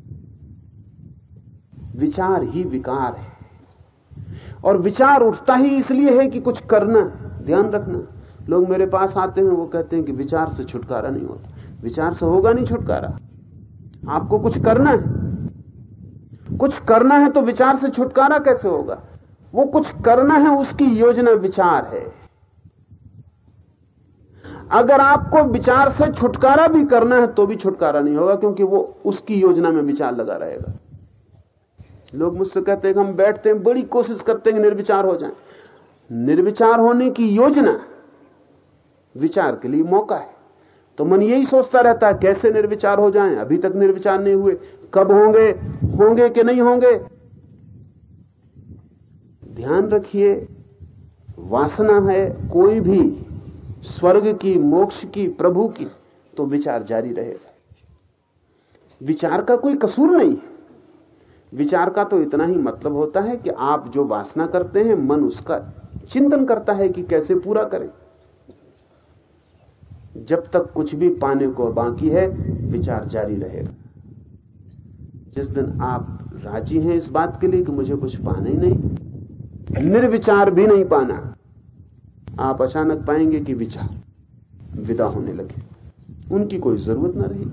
विचार ही विकार है। और विचार उठता ही इसलिए है कि कुछ करना ध्यान रखना। लोग मेरे पास आते हैं, वो कहते हैं कि विचार से छुटकारा नहीं होता। विचार से होगा नहीं छुटकारा। आपको कुछ करना है कुछ करना है तो विचार से छुटकारा कैसे होगा? वो कुछ करना है, उसकी योजना विचार है। अगर आपको विचार से छुटकारा भी करना है तो भी छुटकारा नहीं होगा, क्योंकि वो उसकी योजना में विचार लगा रहेगा। लोग मुझसे कहते हैं कि हम बैठते हैं, बड़ी कोशिश करते हैं कि निर्विचार हो जाए। निर्विचार होने की योजना विचार के लिए मौका है। तो मन यही सोचता रहता है, कैसे निर्विचार हो जाएँ? अभी तक निर्विचार नहीं हुए। कब होंगे? होंगे कि नहीं होंगे? ध्यान रखिए, वासना है कोई भी स्वर्ग की, मोक्ष की, प्रभु की तो विचार जारी रहेगा। विचार का कोई कसूर नहीं। विचार का तो इतना ही मतलब होता है कि आप जो वासना करते हैं, मन उसका चिंतन करता है कि कैसे पूरा करें। जब तक कुछ भी पाने को बाकी है, विचार जारी रहेगा। जिस दिन आप राज़ी हैं इस बात के लिए कि मुझे कुछ पाना ही नहीं, निर्विचार भी नहीं पाना, आप अचानक पाएँगे कि विचार विदा होने लगे। उनकी कोई ज़रूरत ना रही।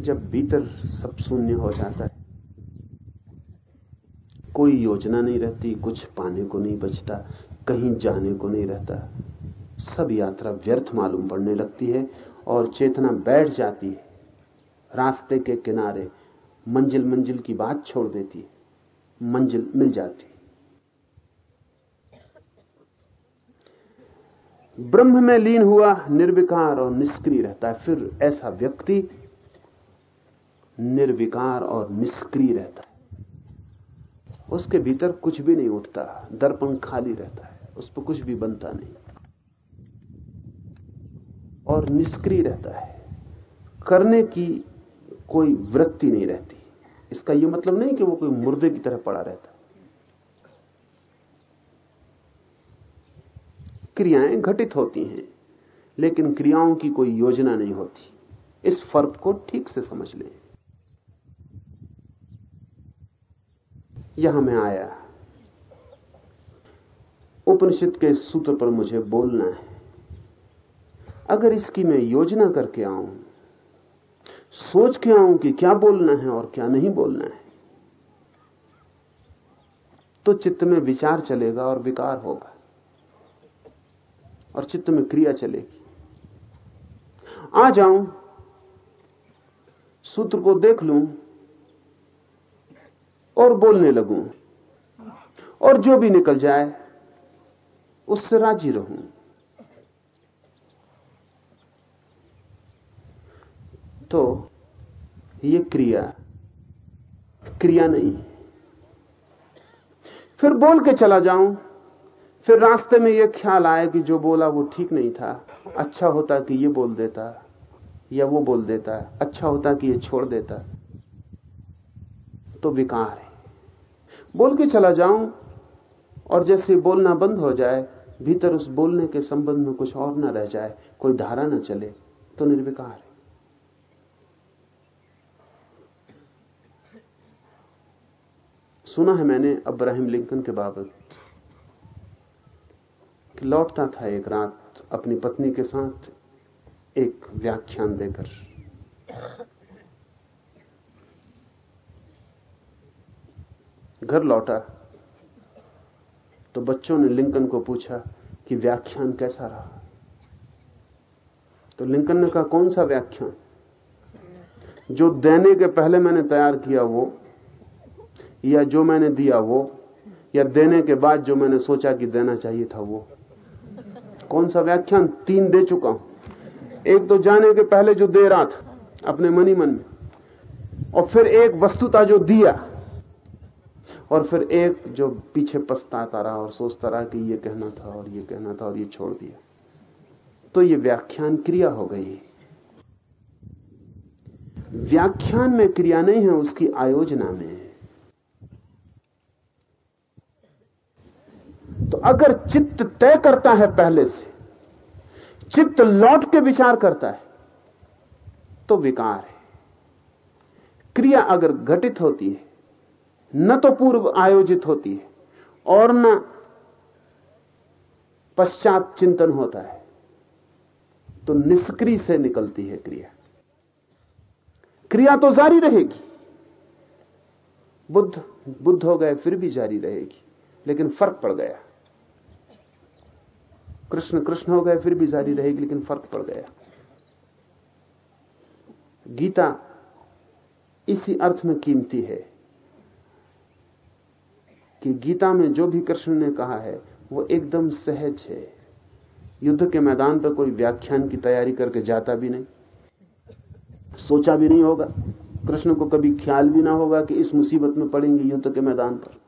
जब भीतर सब शून्य हो जाता है, कोई योजना नहीं रहती, कुछ पाने को नहीं बचता, कहीं जाने को नहीं रहता। सब यात्रा व्यर्थ मालूम पड़ने लगती है और चेतना बैठ जाती है। रास्ते के किनारे मंजिल मंजिल की बात छोड़ देती है। मंजिल मिल जाती ब्रह्म में लीन हुआ, निर्विकार और निष्क्रिय रहता है। फिर ऐसा व्यक्ति निर्विकार और निष्क्रिय रहता है। उसके भीतर कुछ भी नहीं उठता। दर्पण खाली रहता है। उस पर कुछ भी बनता नहीं। और निष्क्रिय रहता है। करने की कोई वृत्ति नहीं रहती। इसका यह मतलब नहीं कि वो कोई मुर्दे की तरह पड़ा रहता। क्रियाएँ घटित होती हैं, लेकिन क्रियाओं की कोई योजना नहीं होती। इस फ़र्क को ठीक से समझ लें। यहाँ मैं आया। उपनिषद के सूत्र पर मुझे बोलना है। अगर इसकी मैं योजना करके आऊँ, सोच के आऊँ कि क्या बोलना है और क्या नहीं बोलना है तो चित्त में विचार चलेगा और विकार होगा, और चित्त में क्रिया चलेगी। आ जाऊँ, सूत्र को देख लूँ और बोलने लगूं, और जो भी निकल जाए, उससे राज़ी रहूँ। तो ये क्रिया क्रिया नहीं फिर बोल के चला जाऊँ, फिर रास्ते में यह ख्याल आया कि जो बोला वो ठीक नहीं था। अच्छा होता कि ये बोल देता, या वो बोल देता। अच्छा होता कि ये छोड़ देता। तो विकार है। बोल के चला जाऊँ, और जैसे बोलना बंद हो जाए, भीतर उस बोलने के संबंध में कुछ और ना रह जाए, कोई धारा ना चले तो निर्विकार है। सुना है मैंने अब्राहिम लिंकन के बाबत कि लौटता था एक रात अपनी पत्नी के साथ एक व्याख्यान देकर। घर लौटा तो बच्चों ने लिंकन को पूछा कि व्याख्यान कैसा रहा? तो लिंकन ने कहा, कौन सा व्याख्यान? जो देने के पहले मैंने तैयार किया वो या जो मैंने दिया वो, या देने के बाद जो मैंने सोचा कि देना चाहिए था वो। कौन सा व्याख्यान? तीन दे चुका हूँ। एक तो जाने के पहले जो दे रहा था, अपने मनी मन में। और फिर एक वस्तुता जो दिया, और फिर एक जो पीछे पछताता रहा और सोचता रहा कि ये कहना था और ये कहना था और ये छोड़ दिया। तो ये व्याख्यान क्रिया हो गई। व्याख्यान में क्रिया नहीं है, उसकी आयोजना में है तो अगर चित्त तय करता है पहले से, चित्त लौट के विचार करता है तो विकार है। क्रिया अगर घटित होती है, न तो पूर्व आयोजित होती है, और न पश्चात चिंतन होता है तो निष्क्रिय से निकलती है क्रिया। क्रिया तो जारी रहेगी। बुद्ध बुद्ध हो गए, फिर भी जारी रहेगी, लेकिन फ़र्क पड़ गया। कृष्ण कृष्ण हो गए, फिर भी जारी रहेगी, लेकिन फ़र्क पड़ गया। गीता इसी अर्थ में कीमती है कि गीता में जो भी कृष्ण ने कहा है, वो एकदम सहज है। युद्ध के मैदान पर कोई व्याख्यान की तैयारी करके जाता भी नहीं, सोचा भी नहीं होगा। कृष्ण को कभी ख्याल भी ना होगा कि इस मुसीबत में पड़ेंगे युद्ध के मैदान पर।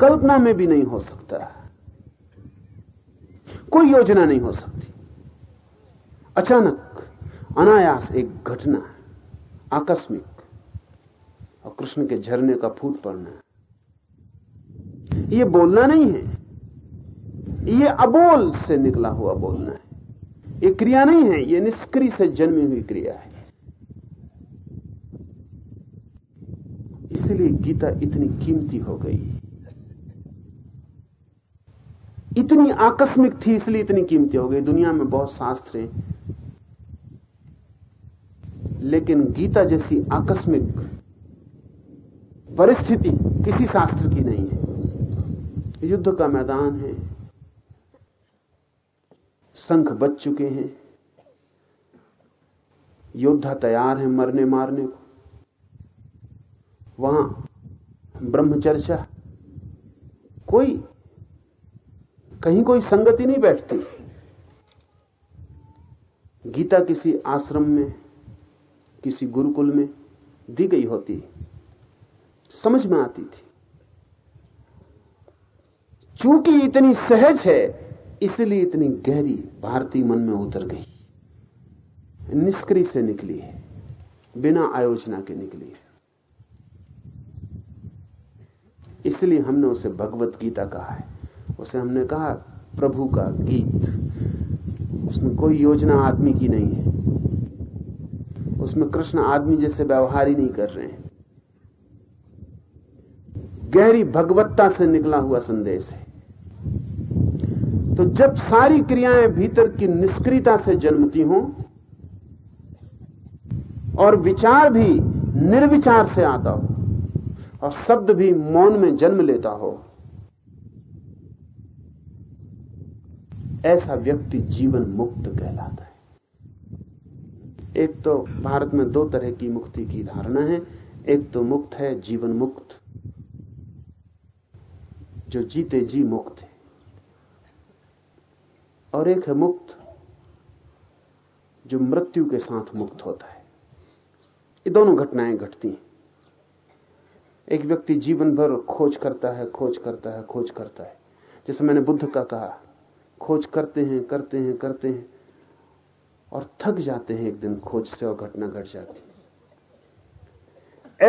कल्पना में भी नहीं हो सकता। कोई योजना नहीं हो सकती। अचानक, अनायास एक घटना, आकस्मिक, और कृष्ण के झरने का फूट पड़ना। यह बोलना नहीं है। यह अबोल से निकला हुआ बोलना है। ये क्रिया नहीं है यह निष्क्रिय से जन्मी हुई क्रिया है। इसलिए गीता इतनी कीमती हो गई। इतनी आकस्मिक थी, इसलिए इतनी कीमती हो गई। दुनिया में बहुत शास्त्र हैं। लेकिन गीता जैसी आकस्मिक परिस्थिति किसी शास्त्र की नहीं है। युद्ध का मैदान है। संख बच चुके हैं। योद्धा तैयार है मरने मारने को। वहाँ ब्रह्मचर्चा कोई कहीं कोई संगति नहीं बैठती। गीता किसी आश्रम में, किसी गुरुकुल में दी गई होती समझ में आती थी। चूँकि इतनी सहज है, इसलिए इतनी गहरी भारतीय मन में उतर गई। निष्क्रिय से निकली है, बिना आयोजना के निकली है। इसलिए हमने उसे भगवत गीता कहा है। उसे हमने कहा, प्रभु का गीत। उसमें कोई योजना आदमी की नहीं है। उसमें कृष्ण आदमी जैसे व्यवहार ही नहीं कर रहे हैं। गहरी भगवत्ता से निकला हुआ संदेश है। तो जब सारी क्रियाएँ भीतर की निष्क्रियता से जन्मती हों, और विचार भी निर्विचार से आता हो, और शब्द भी मौन में जन्म लेता हो ऐसा व्यक्ति जीवन मुक्त कहलाता है। एक तो भारत में दो तरह की मुक्ति की धारणा है। एक तो मुक्त है, जीवन मुक्त, जो जीते जी मुक्त है। और एक है मुक्त, जो मृत्यु के साथ मुक्त होता है। ये दोनों घटनाएँ घटती हैं। एक व्यक्ति जीवन भर खोज करता है, खोज करता है, खोज करता है। जैसे मैंने बुद्ध का कहा खोज करते हैं करते हैं करते हैं और थक जाते हैं एक दिन खोज से और घटना घट गट जाती है।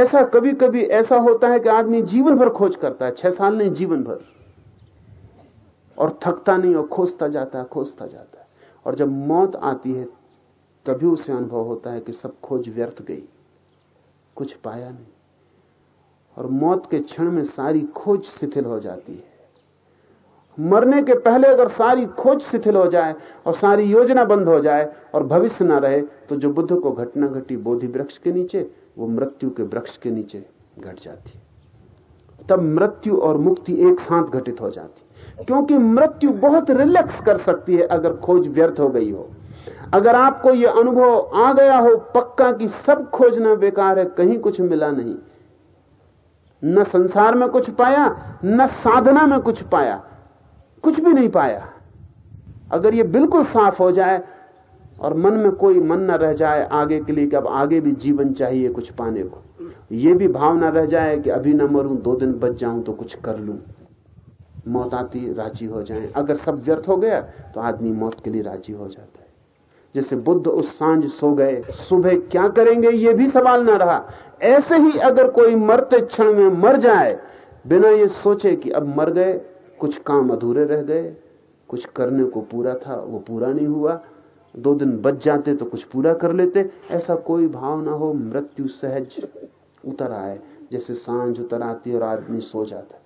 ऐसा कभी कभी ऐसा होता है कि आदमी जीवन भर खोज करता है, छह साल नहीं, जीवन भर। और थकता नहीं और खोजता जाता है, खोजता जाता है। और जब मौत आती है, तभी उसे अनुभव होता है कि सब खोज व्यर्थ गई, कुछ पाया नहीं। और मौत के क्षण में सारी खोज शिथिल हो जाती है। मरने के पहले अगर सारी खोज शिथिल हो जाए और सारी योजना बंद हो जाए और भविष्य ना रहे तो जो बुद्ध को घटना घटी बोधि वृक्ष के नीचे, वो मृत्यु के वृक्ष के नीचे घट जाती। तब मृत्यु और मुक्ति एक साथ घटित हो जाती। क्योंकि मृत्यु बहुत रिलैक्स कर सकती है अगर खोज व्यर्थ हो गई हो। अगर आपको यह अनुभव आ गया हो, पक्का कि सब खोजना बेकार है, कहीं कुछ मिला नहीं। न संसार में कुछ पाया, न साधना में कुछ पाया। कुछ भी नहीं पाया। अगर ये बिल्कुल साफ़ हो जाए और मन में कोई मन न रह जाए आगे के लिए कि अब आगे भी जीवन चाहिए कुछ पाने को, ये भी भावना रह जाए कि अभी न मरूं, दो दिन बच जाऊँ तो कुछ कर लूँ। मौत आती राज़ी हो जाए। अगर सब व्यर्थ हो गया तो आदमी मौत के लिए राज़ी हो जाता है। जैसे बुद्ध उस साँझ सो गए, सुबह क्या करेंगे ये भी सवाल ना रहा। ऐसे ही अगर कोई मरते क्षण में मर जाए, बिना ये सोचे कि अब मर गए कुछ काम अधूरे रह गए, कुछ करने को पूरा था, वो पूरा नहीं हुआ। दो दिन बच जाते तो कुछ पूरा कर लेते। ऐसा कोई भाव ना हो, मृत्यु सहज उतर आए, जैसे साँझ उतर आती और आदमी सो जाता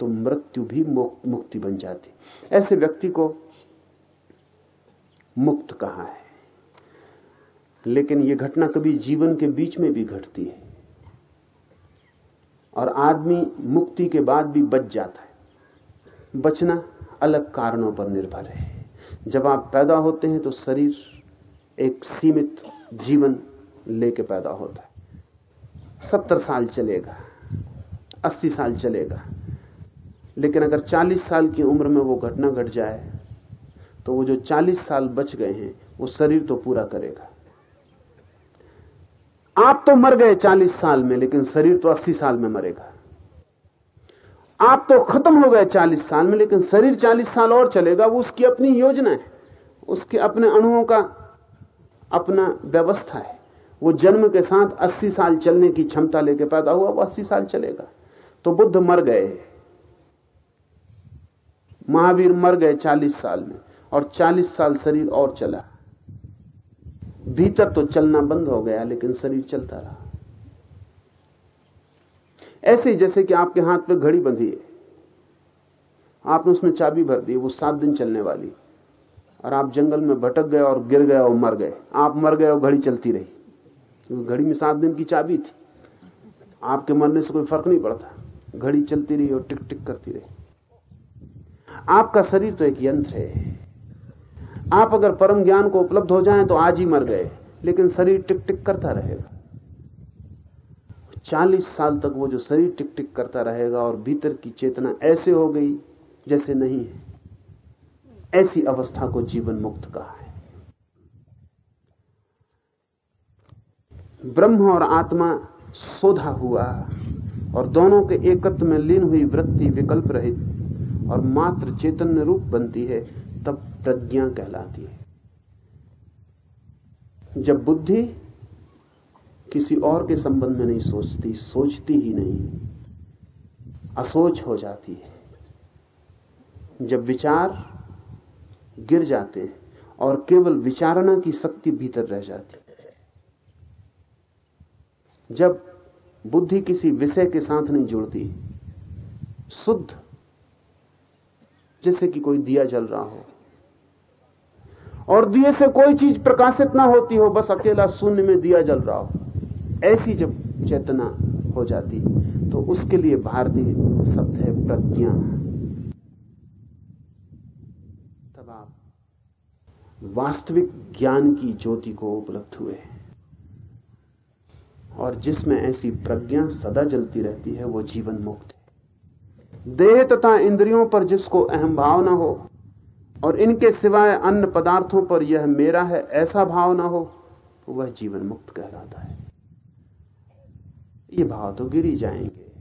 तो मृत्यु भी मुक्ति बन जाती। ऐसे व्यक्ति को मुक्त कहा है? लेकिन यह घटना कभी जीवन के बीच में भी घटती है। और आदमी मुक्ति के बाद भी बच जाता है। बचना अलग कारणों पर निर्भर है। जब आप पैदा होते हैं तो शरीर एक सीमित जीवन लेके पैदा होता है। सत्तर साल चलेगा, अस्सी साल चलेगा, लेकिन अगर चालीस साल की उम्र में वो घटना घट गट जाए तो वो जो चालीस साल बच गए हैं, वो शरीर तो पूरा करेगा। आप तो मर गए चालीस साल में, लेकिन शरीर तो अस्सी साल में मरेगा। आप तो खत्म हो गए चालीस साल में, लेकिन शरीर चालीस साल और चलेगा। वो उसकी अपनी योजना है। उसके अपने अणुओं का अपना व्यवस्था है। वो जन्म के साथ 80 साल चलने की क्षमता लेके पैदा हुआ, वो 80 साल चलेगा। तो बुद्ध मर गए। महावीर मर गए 40 साल में, और 40 साल शरीर और चला। भीतर तो चलना बंद हो गया, लेकिन शरीर चलता रहा। ऐसे ही जैसे कि आपके हाथ पे घड़ी बंधी है। आपने उसमें चाबी भर दी, वो सात दिन चलने वाली। और आप जंगल में भटक गए और गिर गए और मर गए। आप मर गए और घड़ी चलती रही। क्योंकि घड़ी में सात दिन की चाबी थी। आपके मरने से कोई फ़र्क नहीं पड़ता। घड़ी चलती रही और टिक टिक करती रही। आपका शरीर तो एक यंत्र है। आप अगर परम ज्ञान को उपलब्ध हो जाएँ तो आज ही मर गए। लेकिन शरीर टिक टिक करता रहेगा। चालीस साल तक वो जो शरीर टिक टिक करता रहेगा और भीतर की चेतना ऐसे हो गई जैसे नहीं है। ऐसी अवस्था को जीवन मुक्त कहा है। ब्रह्म और आत्मा सोधा हुआ और दोनों के एकत्व में लीन हुई वृत्ति विकल्प रहित और मात्र चैतन्य रूप बनती है, तब प्रज्ञा कहलाती है। जब बुद्धि किसी और के संबंध में नहीं सोचती सोचती ही नहीं। असोच हो जाती है। जब विचार गिर जाते हैं और केवल विचारणा की शक्ति भीतर रह जाती है। जब बुद्धि किसी विषय के साथ नहीं जुड़ती, शुद्ध, जैसे कि कोई दिया जल रहा हो, और दिए से कोई चीज़ प्रकाशित ना होती हो, बस अकेला शून्य में दिया जल रहा हो ऐसी जब चेतना हो जाती तो उसके लिए भारतीय शब्द है प्रज्ञा। तब आप वास्तविक ज्ञान की ज्योति को उपलब्ध हुए और जिसमें ऐसी प्रज्ञा सदा जलती रहती है, वो जीवन मुक्त है। देह तथा इंद्रियों पर जिसको अहम भाव ना हो, और इनके सिवाय अन्य पदार्थों पर यह मेरा है, ऐसा भाव ना हो वह जीवन मुक्त कहलाता है। ये भाव तो गिरी जाएँगे।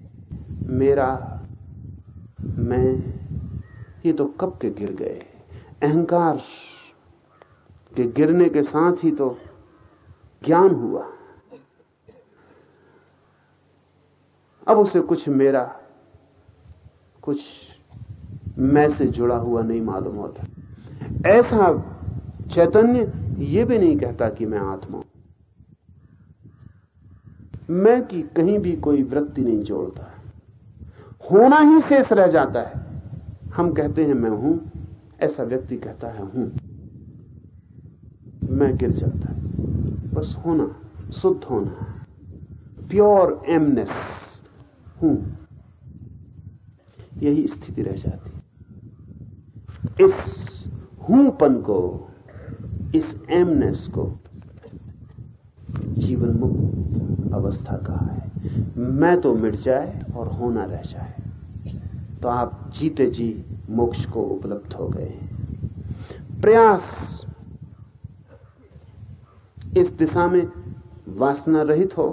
मेरा, मैं, ये तो कब के गिर गए? अहंकार के गिरने के साथ ही तो ज्ञान हुआ। अब उसे कुछ मेरा, कुछ मैं से जुड़ा हुआ नहीं मालूम होता। ऐसा चैतन्य ये भी नहीं कहता कि मैं आत्मा मैं की कहीं भी कोई वृत्ति नहीं जोड़ता। होना ही शेष रह जाता है। हम कहते हैं, मैं हूँ। ऐसा व्यक्ति कहता है, हूँ। मैं गिर जाता है। बस होना, शुद्ध होना। प्योर एमनेस, हूँ। यही स्थिति रह जाती। इस हूंपन को, इस एमनेस को जीवन मुक्त अवस्था कहा है? मैं तो मिट जाए और होना रह जाए। तो आप जीते जी मोक्ष को उपलब्ध हो गए प्रयास इस दिशा में वासना रहित हो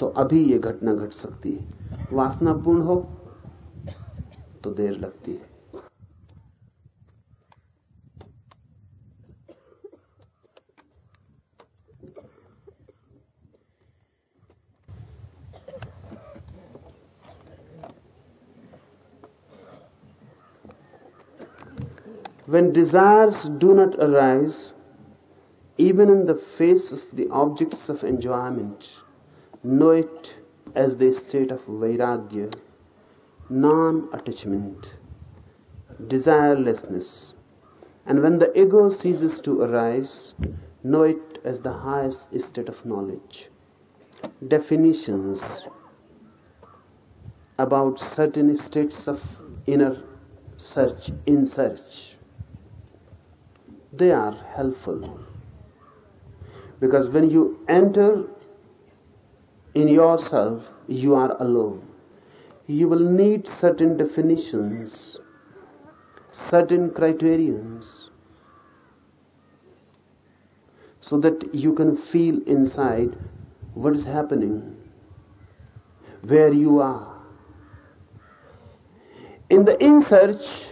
तो अभी ये घटना घट सकती है। वासना पूर्ण हो तो देर लगती है। When desires do not arise, even in the face of the objects of enjoyment, know it as the state of vairagya, non attachment, desirelessness. And when the ego ceases to arise, know it as the highest state of knowledge. Definitions about certain states of inner search, in search they are helpful. Because when you enter in yourself, you are alone. You will need certain definitions, certain criterions, so that you can feel inside what is happening, where you are. In the in search,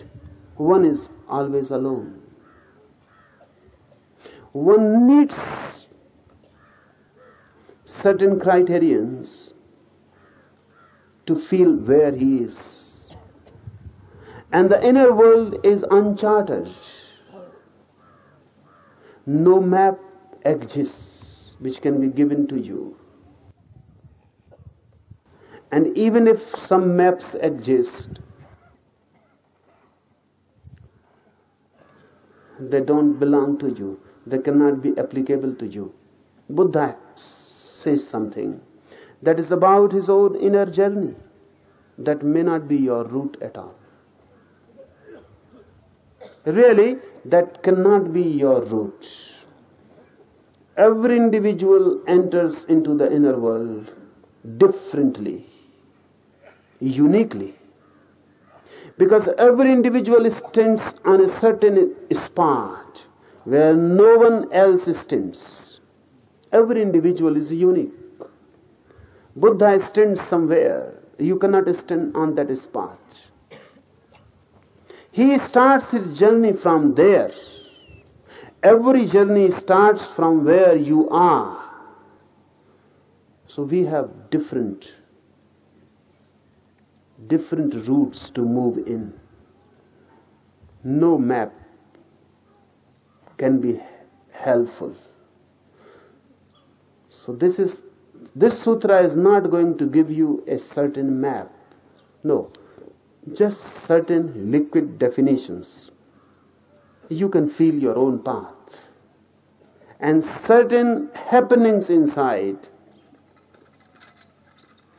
one is always alone one needs certain criterions to feel where he is. And the inner world is uncharted. No map exists which can be given to you. And even if some maps exist, they don't belong to you they cannot be applicable to you. Buddha says something that is about his own inner journey that may not be your route at all. Really, that cannot be your route. Every individual enters into the inner world differently, uniquely. Because every individual stands on a certain spot where no one else stands. Every individual is unique. Buddha stands somewhere. You cannot stand on that spot. He starts his journey from there. Every journey starts from where you are. So we have different different routes to move in. No map can be helpful. So this is this sutra is not going to give you a certain map. No, just certain liquid definitions. You can feel your own path. And certain happenings inside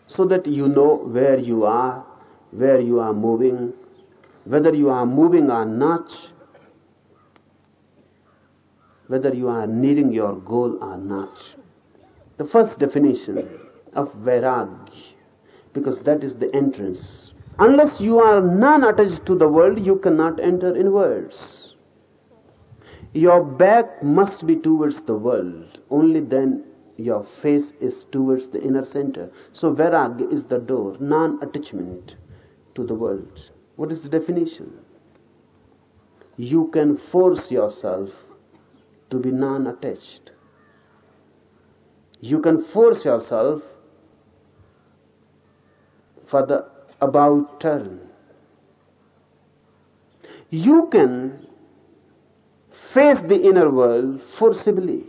so that you know where you are, where you are moving, whether you are moving or not, whether you are nearing your goal or not. The first definition of vairagya, because that is the entrance. Unless you are non attached to the world, you cannot enter in words. Your back must be towards the world, only then your face is towards the inner center. So, vairagya is the door, non attachment to the world. What is the definition? You can force yourself to be non attached. You can force yourself for the about turn. You can face the inner world forcibly.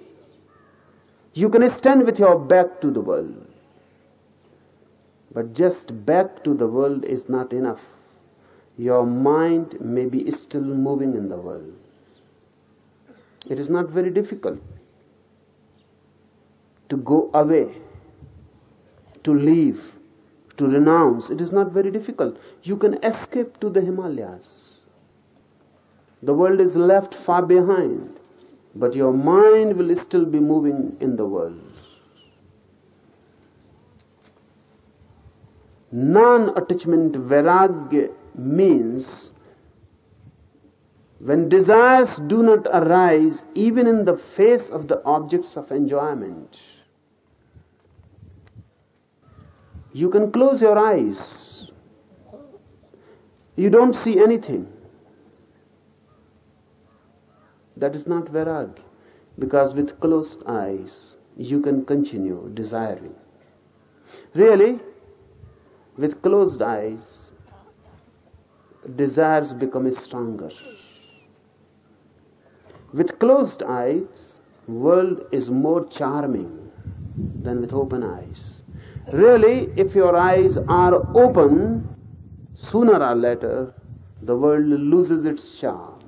You can stand with your back to the world. But just back to the world is not enough. Your mind may be still moving in the world. It is not very difficult to go away, to leave, to renounce. It is not very difficult. You can escape to the Himalayas. The world is left far behind, but your mind will still be moving in the world. Non attachment vairagya means when desires do not arise even in the face of the objects of enjoyment, you can close your eyes. You don't see anything. That is not Vairag, because with closed eyes you can continue desiring. Really, with closed eyes, desires become stronger. With closed eyes, world is more charming than with open eyes. Really, if your eyes are open, sooner or later, the world loses its charm.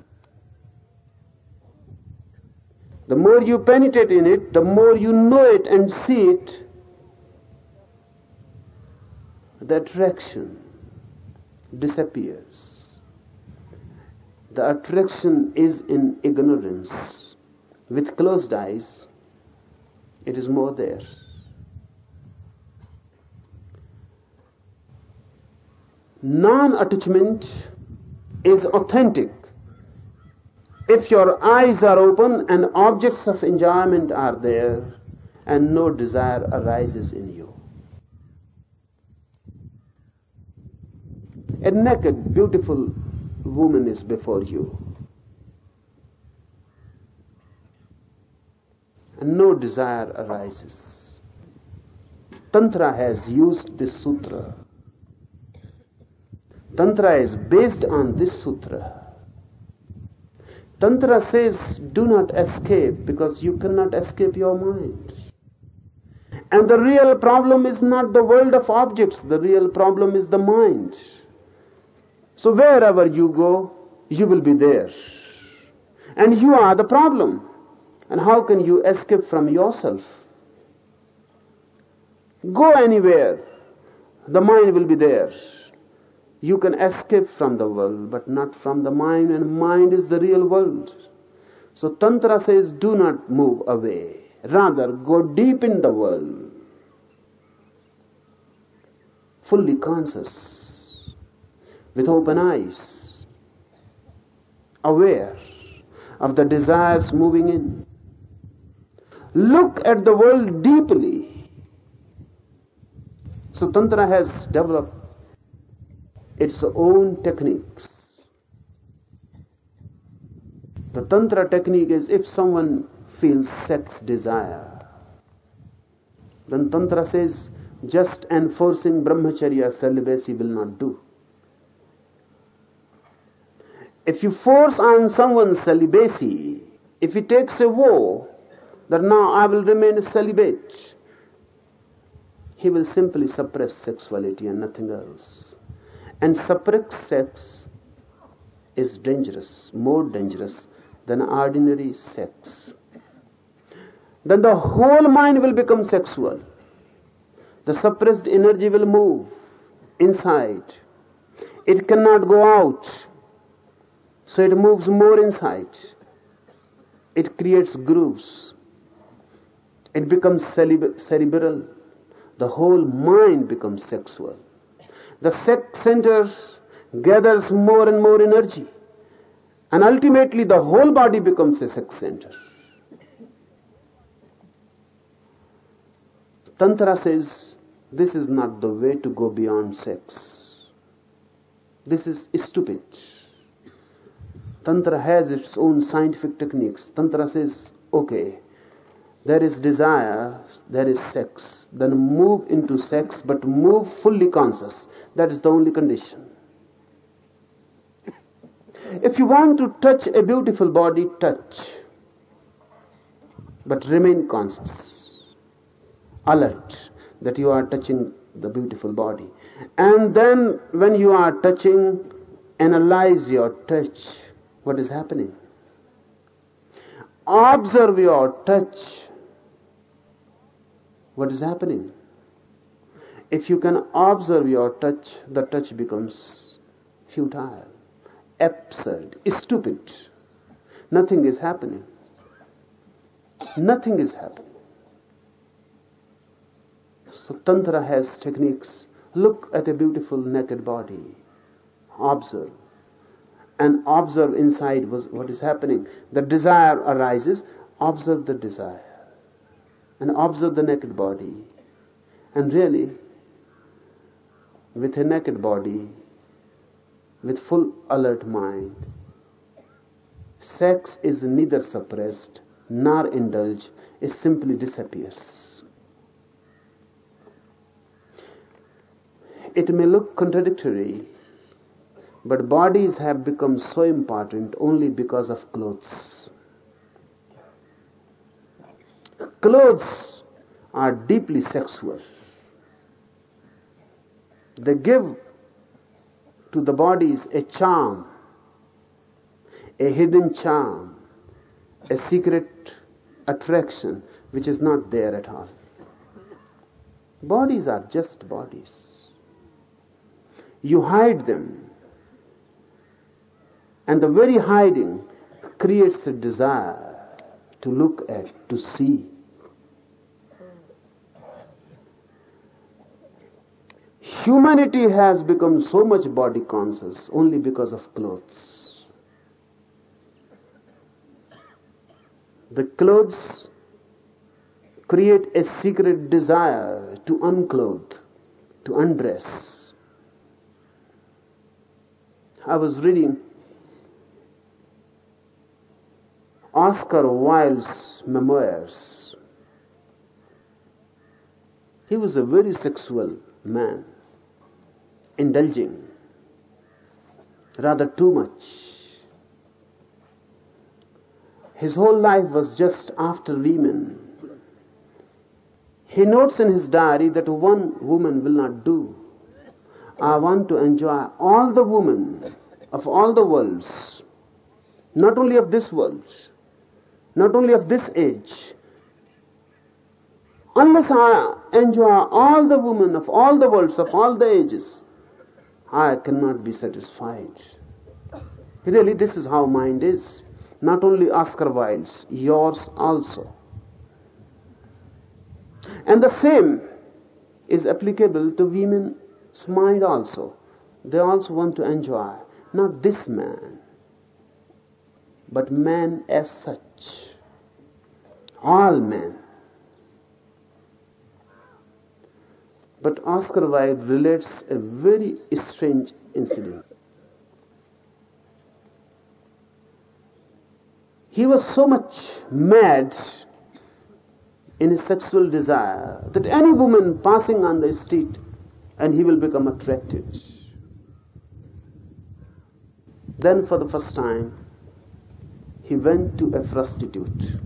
The more you penetrate in it, the more you know it and see it, the attraction disappears. The attraction is in ignorance. With closed eyes, it is more there. Non attachment is authentic if your eyes are open and objects of enjoyment are there and no desire arises in you. A naked, beautiful woman is before you. And no desire arises. Tantra has used this sutra. Tantra is based on this sutra. Tantra says, do not escape because you cannot escape your mind. And the real problem is not the world of objects, the real problem is the mind. So wherever you go, you will be there. And you are the problem. And how can you escape from yourself? Go anywhere, the mind will be there. You can escape from the world, but not from the mind, and mind is the real world. So Tantra says, do not move away. Rather, go deep in the world. Fully conscious, with open eyes, aware of the desires moving in. Look at the world deeply. So Tantra has developed its own techniques. The Tantra technique is if someone feels sex desire, then Tantra says just enforcing brahmacharya celibacy will not do. If you force on someone celibacy, if he takes a vow that now I will remain celibate, he will simply suppress sexuality and nothing else. And suppressed sex is dangerous, more dangerous than ordinary sex. Then the whole mind will become sexual. The suppressed energy will move inside. It cannot go out. So it moves more inside. It creates grooves. It becomes cerebral. The whole mind becomes sexual the sex center gathers more and more energy. And ultimately, the whole body becomes a sex center. Tantra says this is not the way to go beyond sex. This is stupid. Tantra has its own scientific techniques. Tantra says, okay, there is desire, there is sex. Then move into sex, but move fully conscious. That is the only condition. If you want to touch a beautiful body, touch. But remain conscious, alert that you are touching the beautiful body. And then, when you are touching, analyze your touch. What is happening? Observe your touch what is happening. If you can observe your touch, the touch becomes futile, absurd, stupid. Nothing is happening. Nothing is happening. So, Tantra has techniques. Look at a beautiful naked body, observe, and observe inside what is happening. The desire arises, observe the desire and observe the naked body. And really, with a naked body, with full alert mind, sex is neither suppressed nor indulged, it simply disappears. It may look contradictory, but bodies have become so important only because of clothes. Clothes are deeply sexual. They give to the bodies a charm, a hidden charm, a secret attraction which is not there at all. Bodies are just bodies. You hide them, and the very hiding creates a desire to look at, to see. Humanity has become so much body conscious only because of clothes. The clothes create a secret desire to unclothe, to undress. I was reading Oscar Wilde's memoirs. He was a very sexual man indulging rather too much. His whole life was just after women. He notes in his diary that one woman will not do. I want to enjoy all the women of all the worlds, not only of this world, not only of this age. Unless I enjoy all the women of all the worlds, of all the ages, I cannot be satisfied. Really, this is how mind is. Not only Oscar Wilde's, yours also. And the same is applicable to women's mind also. They also want to enjoy not this man, but man as such. All men. But Oscar Wilde relates a very strange incident. He was so much mad in his sexual desire that any woman passing on the street and he will become attracted. Then, for the first time, he went to a prostitute.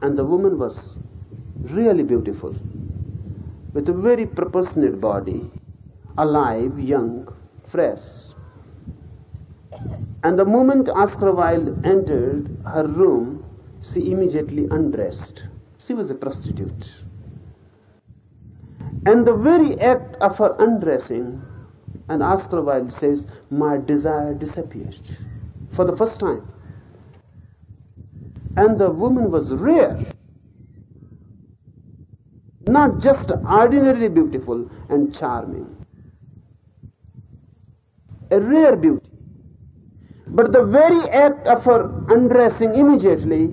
And the woman was really beautiful with a very proportionate body, alive, young, fresh. And the moment Oscar entered her room, she immediately undressed. She was a prostitute. And the very act of her undressing, and Oscar says, My desire disappeared for the first time. And the woman was rare not just ordinarily beautiful and charming. A rare beauty. But the very act of her undressing immediately,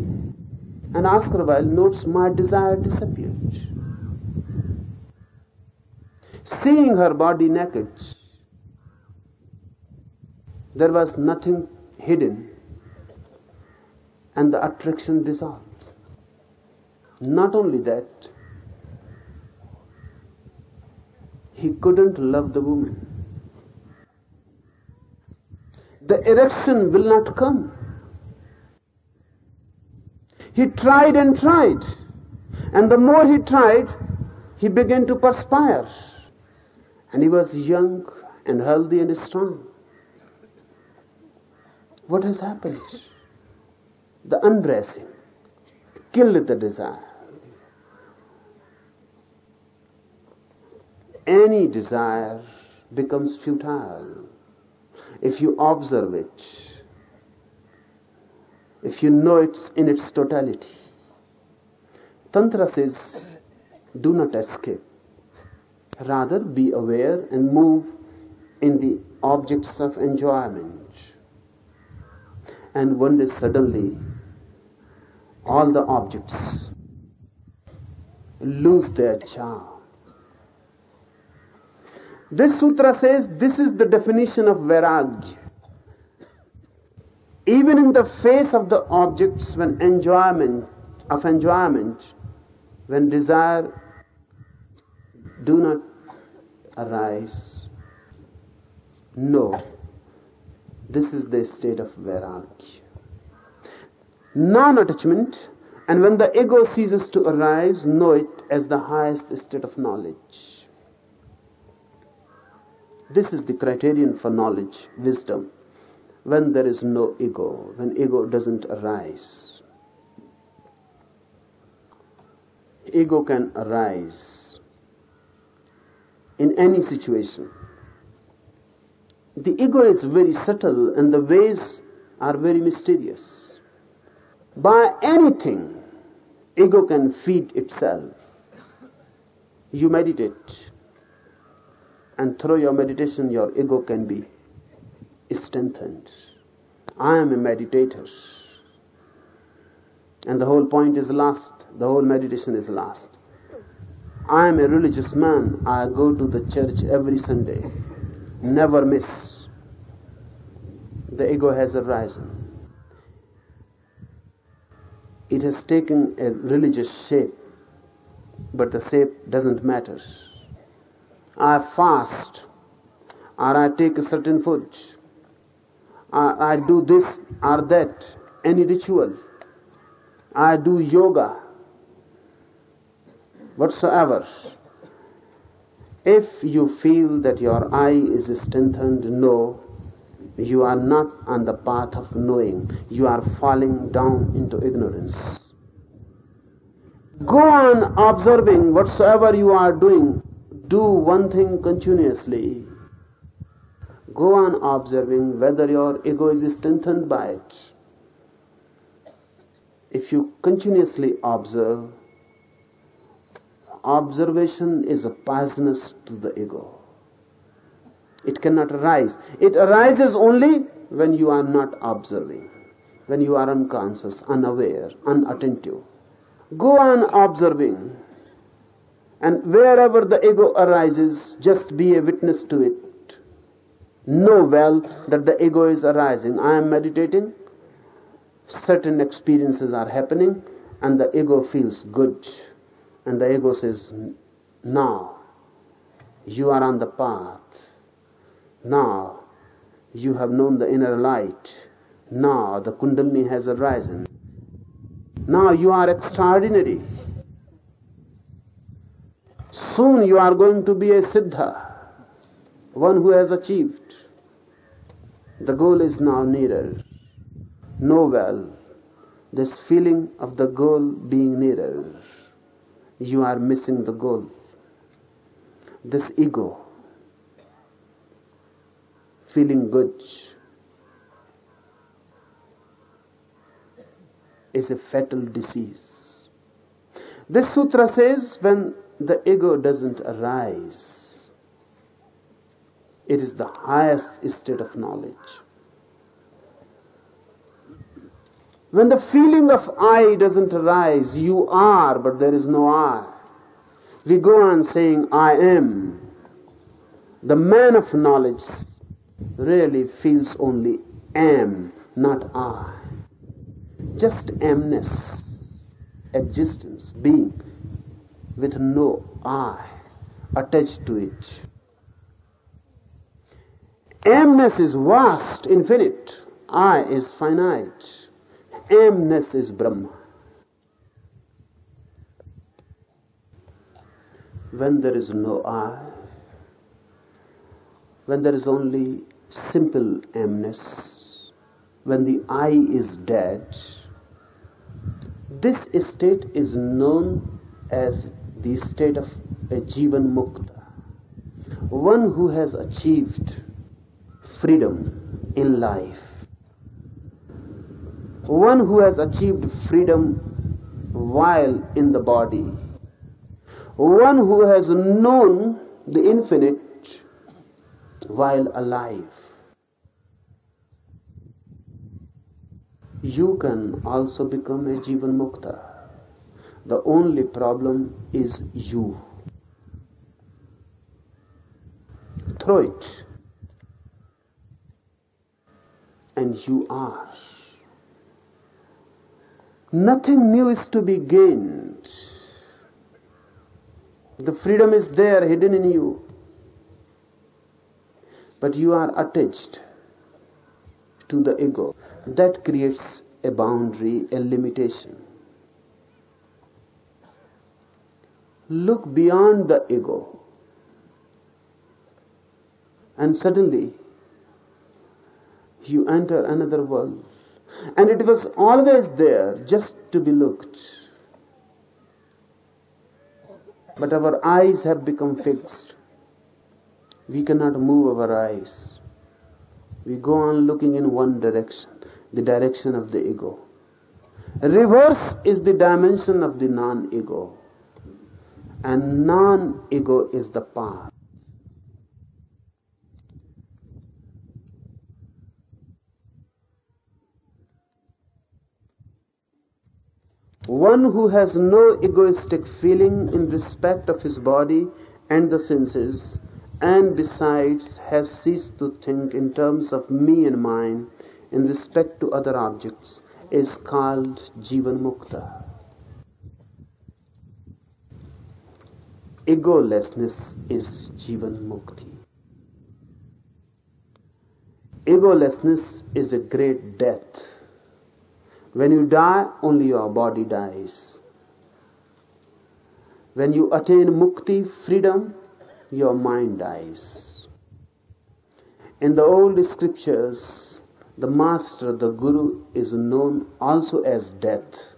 and Oscar Wilde notes my desire disappeared. Seeing her body naked, there was nothing hidden, and the attraction dissolved. Not only that, he couldn't love the woman. The erection will not come. He tried and tried, and the more he tried, he began to perspire. And he was young and healthy and strong. What has happened? The undressing killed the desire. any desire becomes futile if you observe it, if you know it in its totality. Tantra says, do not escape. Rather, be aware and move in the objects of enjoyment. And one day suddenly, all the objects lose their charm. This sutra says this is the definition of vairagya. Even in the face of the objects, when enjoyment, of enjoyment, when desire do not arise, no, this is the state of vairagya. Non attachment, and when the ego ceases to arise, know it as the highest state of knowledge. This is the criterion for knowledge, wisdom, when there is no ego, when ego doesn't arise. Ego can arise in any situation. The ego is very subtle and the ways are very mysterious. By anything, ego can feed itself. You meditate, and through your meditation, your ego can be strengthened. I am a meditator. And the whole point is lost. The whole meditation is lost. I am a religious man. I go to the church every Sunday. Never miss. The ego has arisen. It has taken a religious shape, but the shape doesn't matter. I fast, or I take a certain food, or I do this or that, any ritual, I do yoga, whatsoever. If you feel that your eye is strengthened, no, you are not on the path of knowing. You are falling down into ignorance. Go on observing whatsoever you are doing. Do one thing continuously. Go on observing whether your ego is strengthened by it. If you continuously observe, observation is a poisonous to the ego. It cannot arise. It arises only when you are not observing, when you are unconscious, unaware, unattentive. Go on observing. And wherever the ego arises, just be a witness to it. Know well that the ego is arising. I am meditating, certain experiences are happening, and the ego feels good. And the ego says, Now you are on the path now you have known the inner light. Now the Kundalini has arisen. Now you are extraordinary. Soon you are going to be a Siddha, one who has achieved. The goal is now nearer. Know well, this feeling of the goal being nearer, you are missing the goal. This ego feeling good is a fatal disease. This sutra says when the ego doesn't arise, it is the highest state of knowledge. When the feeling of I doesn't arise, you are, but there is no I. We go on saying, I am. The man of knowledge really feels only am, not I. Just amness, existence, being, with no I attached to it. Amness is vast, infinite. I is finite. Amness is Brahma. When there is no I, when there is only simple amness, when the I is dead, this state is known as the state of a Jivan Mukta, one who has achieved freedom in life, one who has achieved freedom while in the body, one who has known the infinite while alive. You can also become a Jivan Mukta. The only problem is you. Throw it. And you are. Nothing new is to be gained. The freedom is there hidden in you. But you are attached to the ego. That creates a boundary, a limitation. Look beyond the ego. And suddenly, you enter another world. And it was always there just to be looked. But our eyes have become fixed. We cannot move our eyes. We go on looking in one direction, the direction of the ego. Reverse is the dimension of the non ego, and non ego is the path. One who has no egoistic feeling in respect of his body and the senses and besides has ceased to think in terms of me and mine in respect to other objects is called Jivan Mukta. Egolessness is Jivan Mukti. Egolessness is a great death. When you die, only your body dies. When you attain mukti, freedom, your mind dies. In the old scriptures, the master, the guru, is known also as death.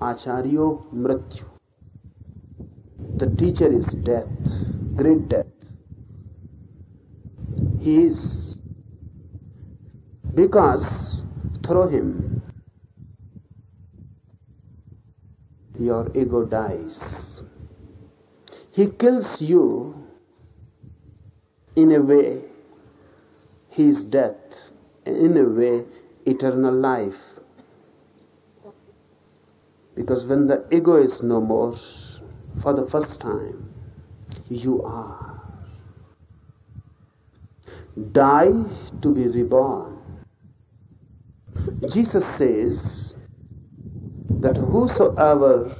Acharyo Mrityu. The teacher is death, great death. He is because through him your ego dies. He kills you in a way, his death, in a way, eternal life. Because when the ego is no more, for the first time, you are. Die to be reborn. Jesus says that whosoever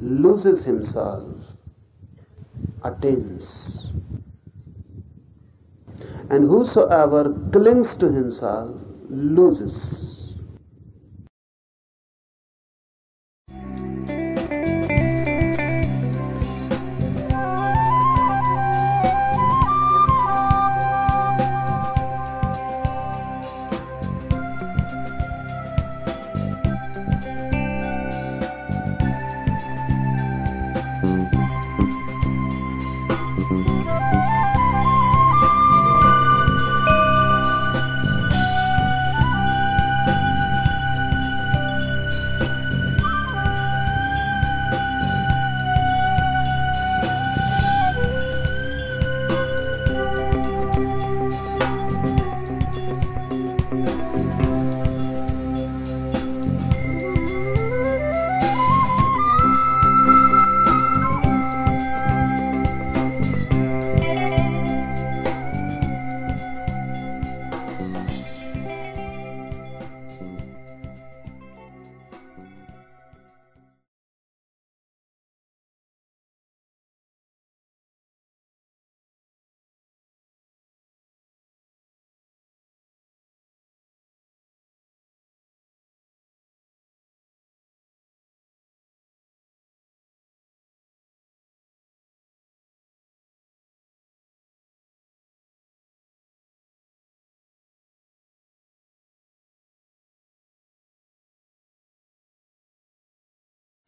loses himself attains. And whosoever clings to himself loses.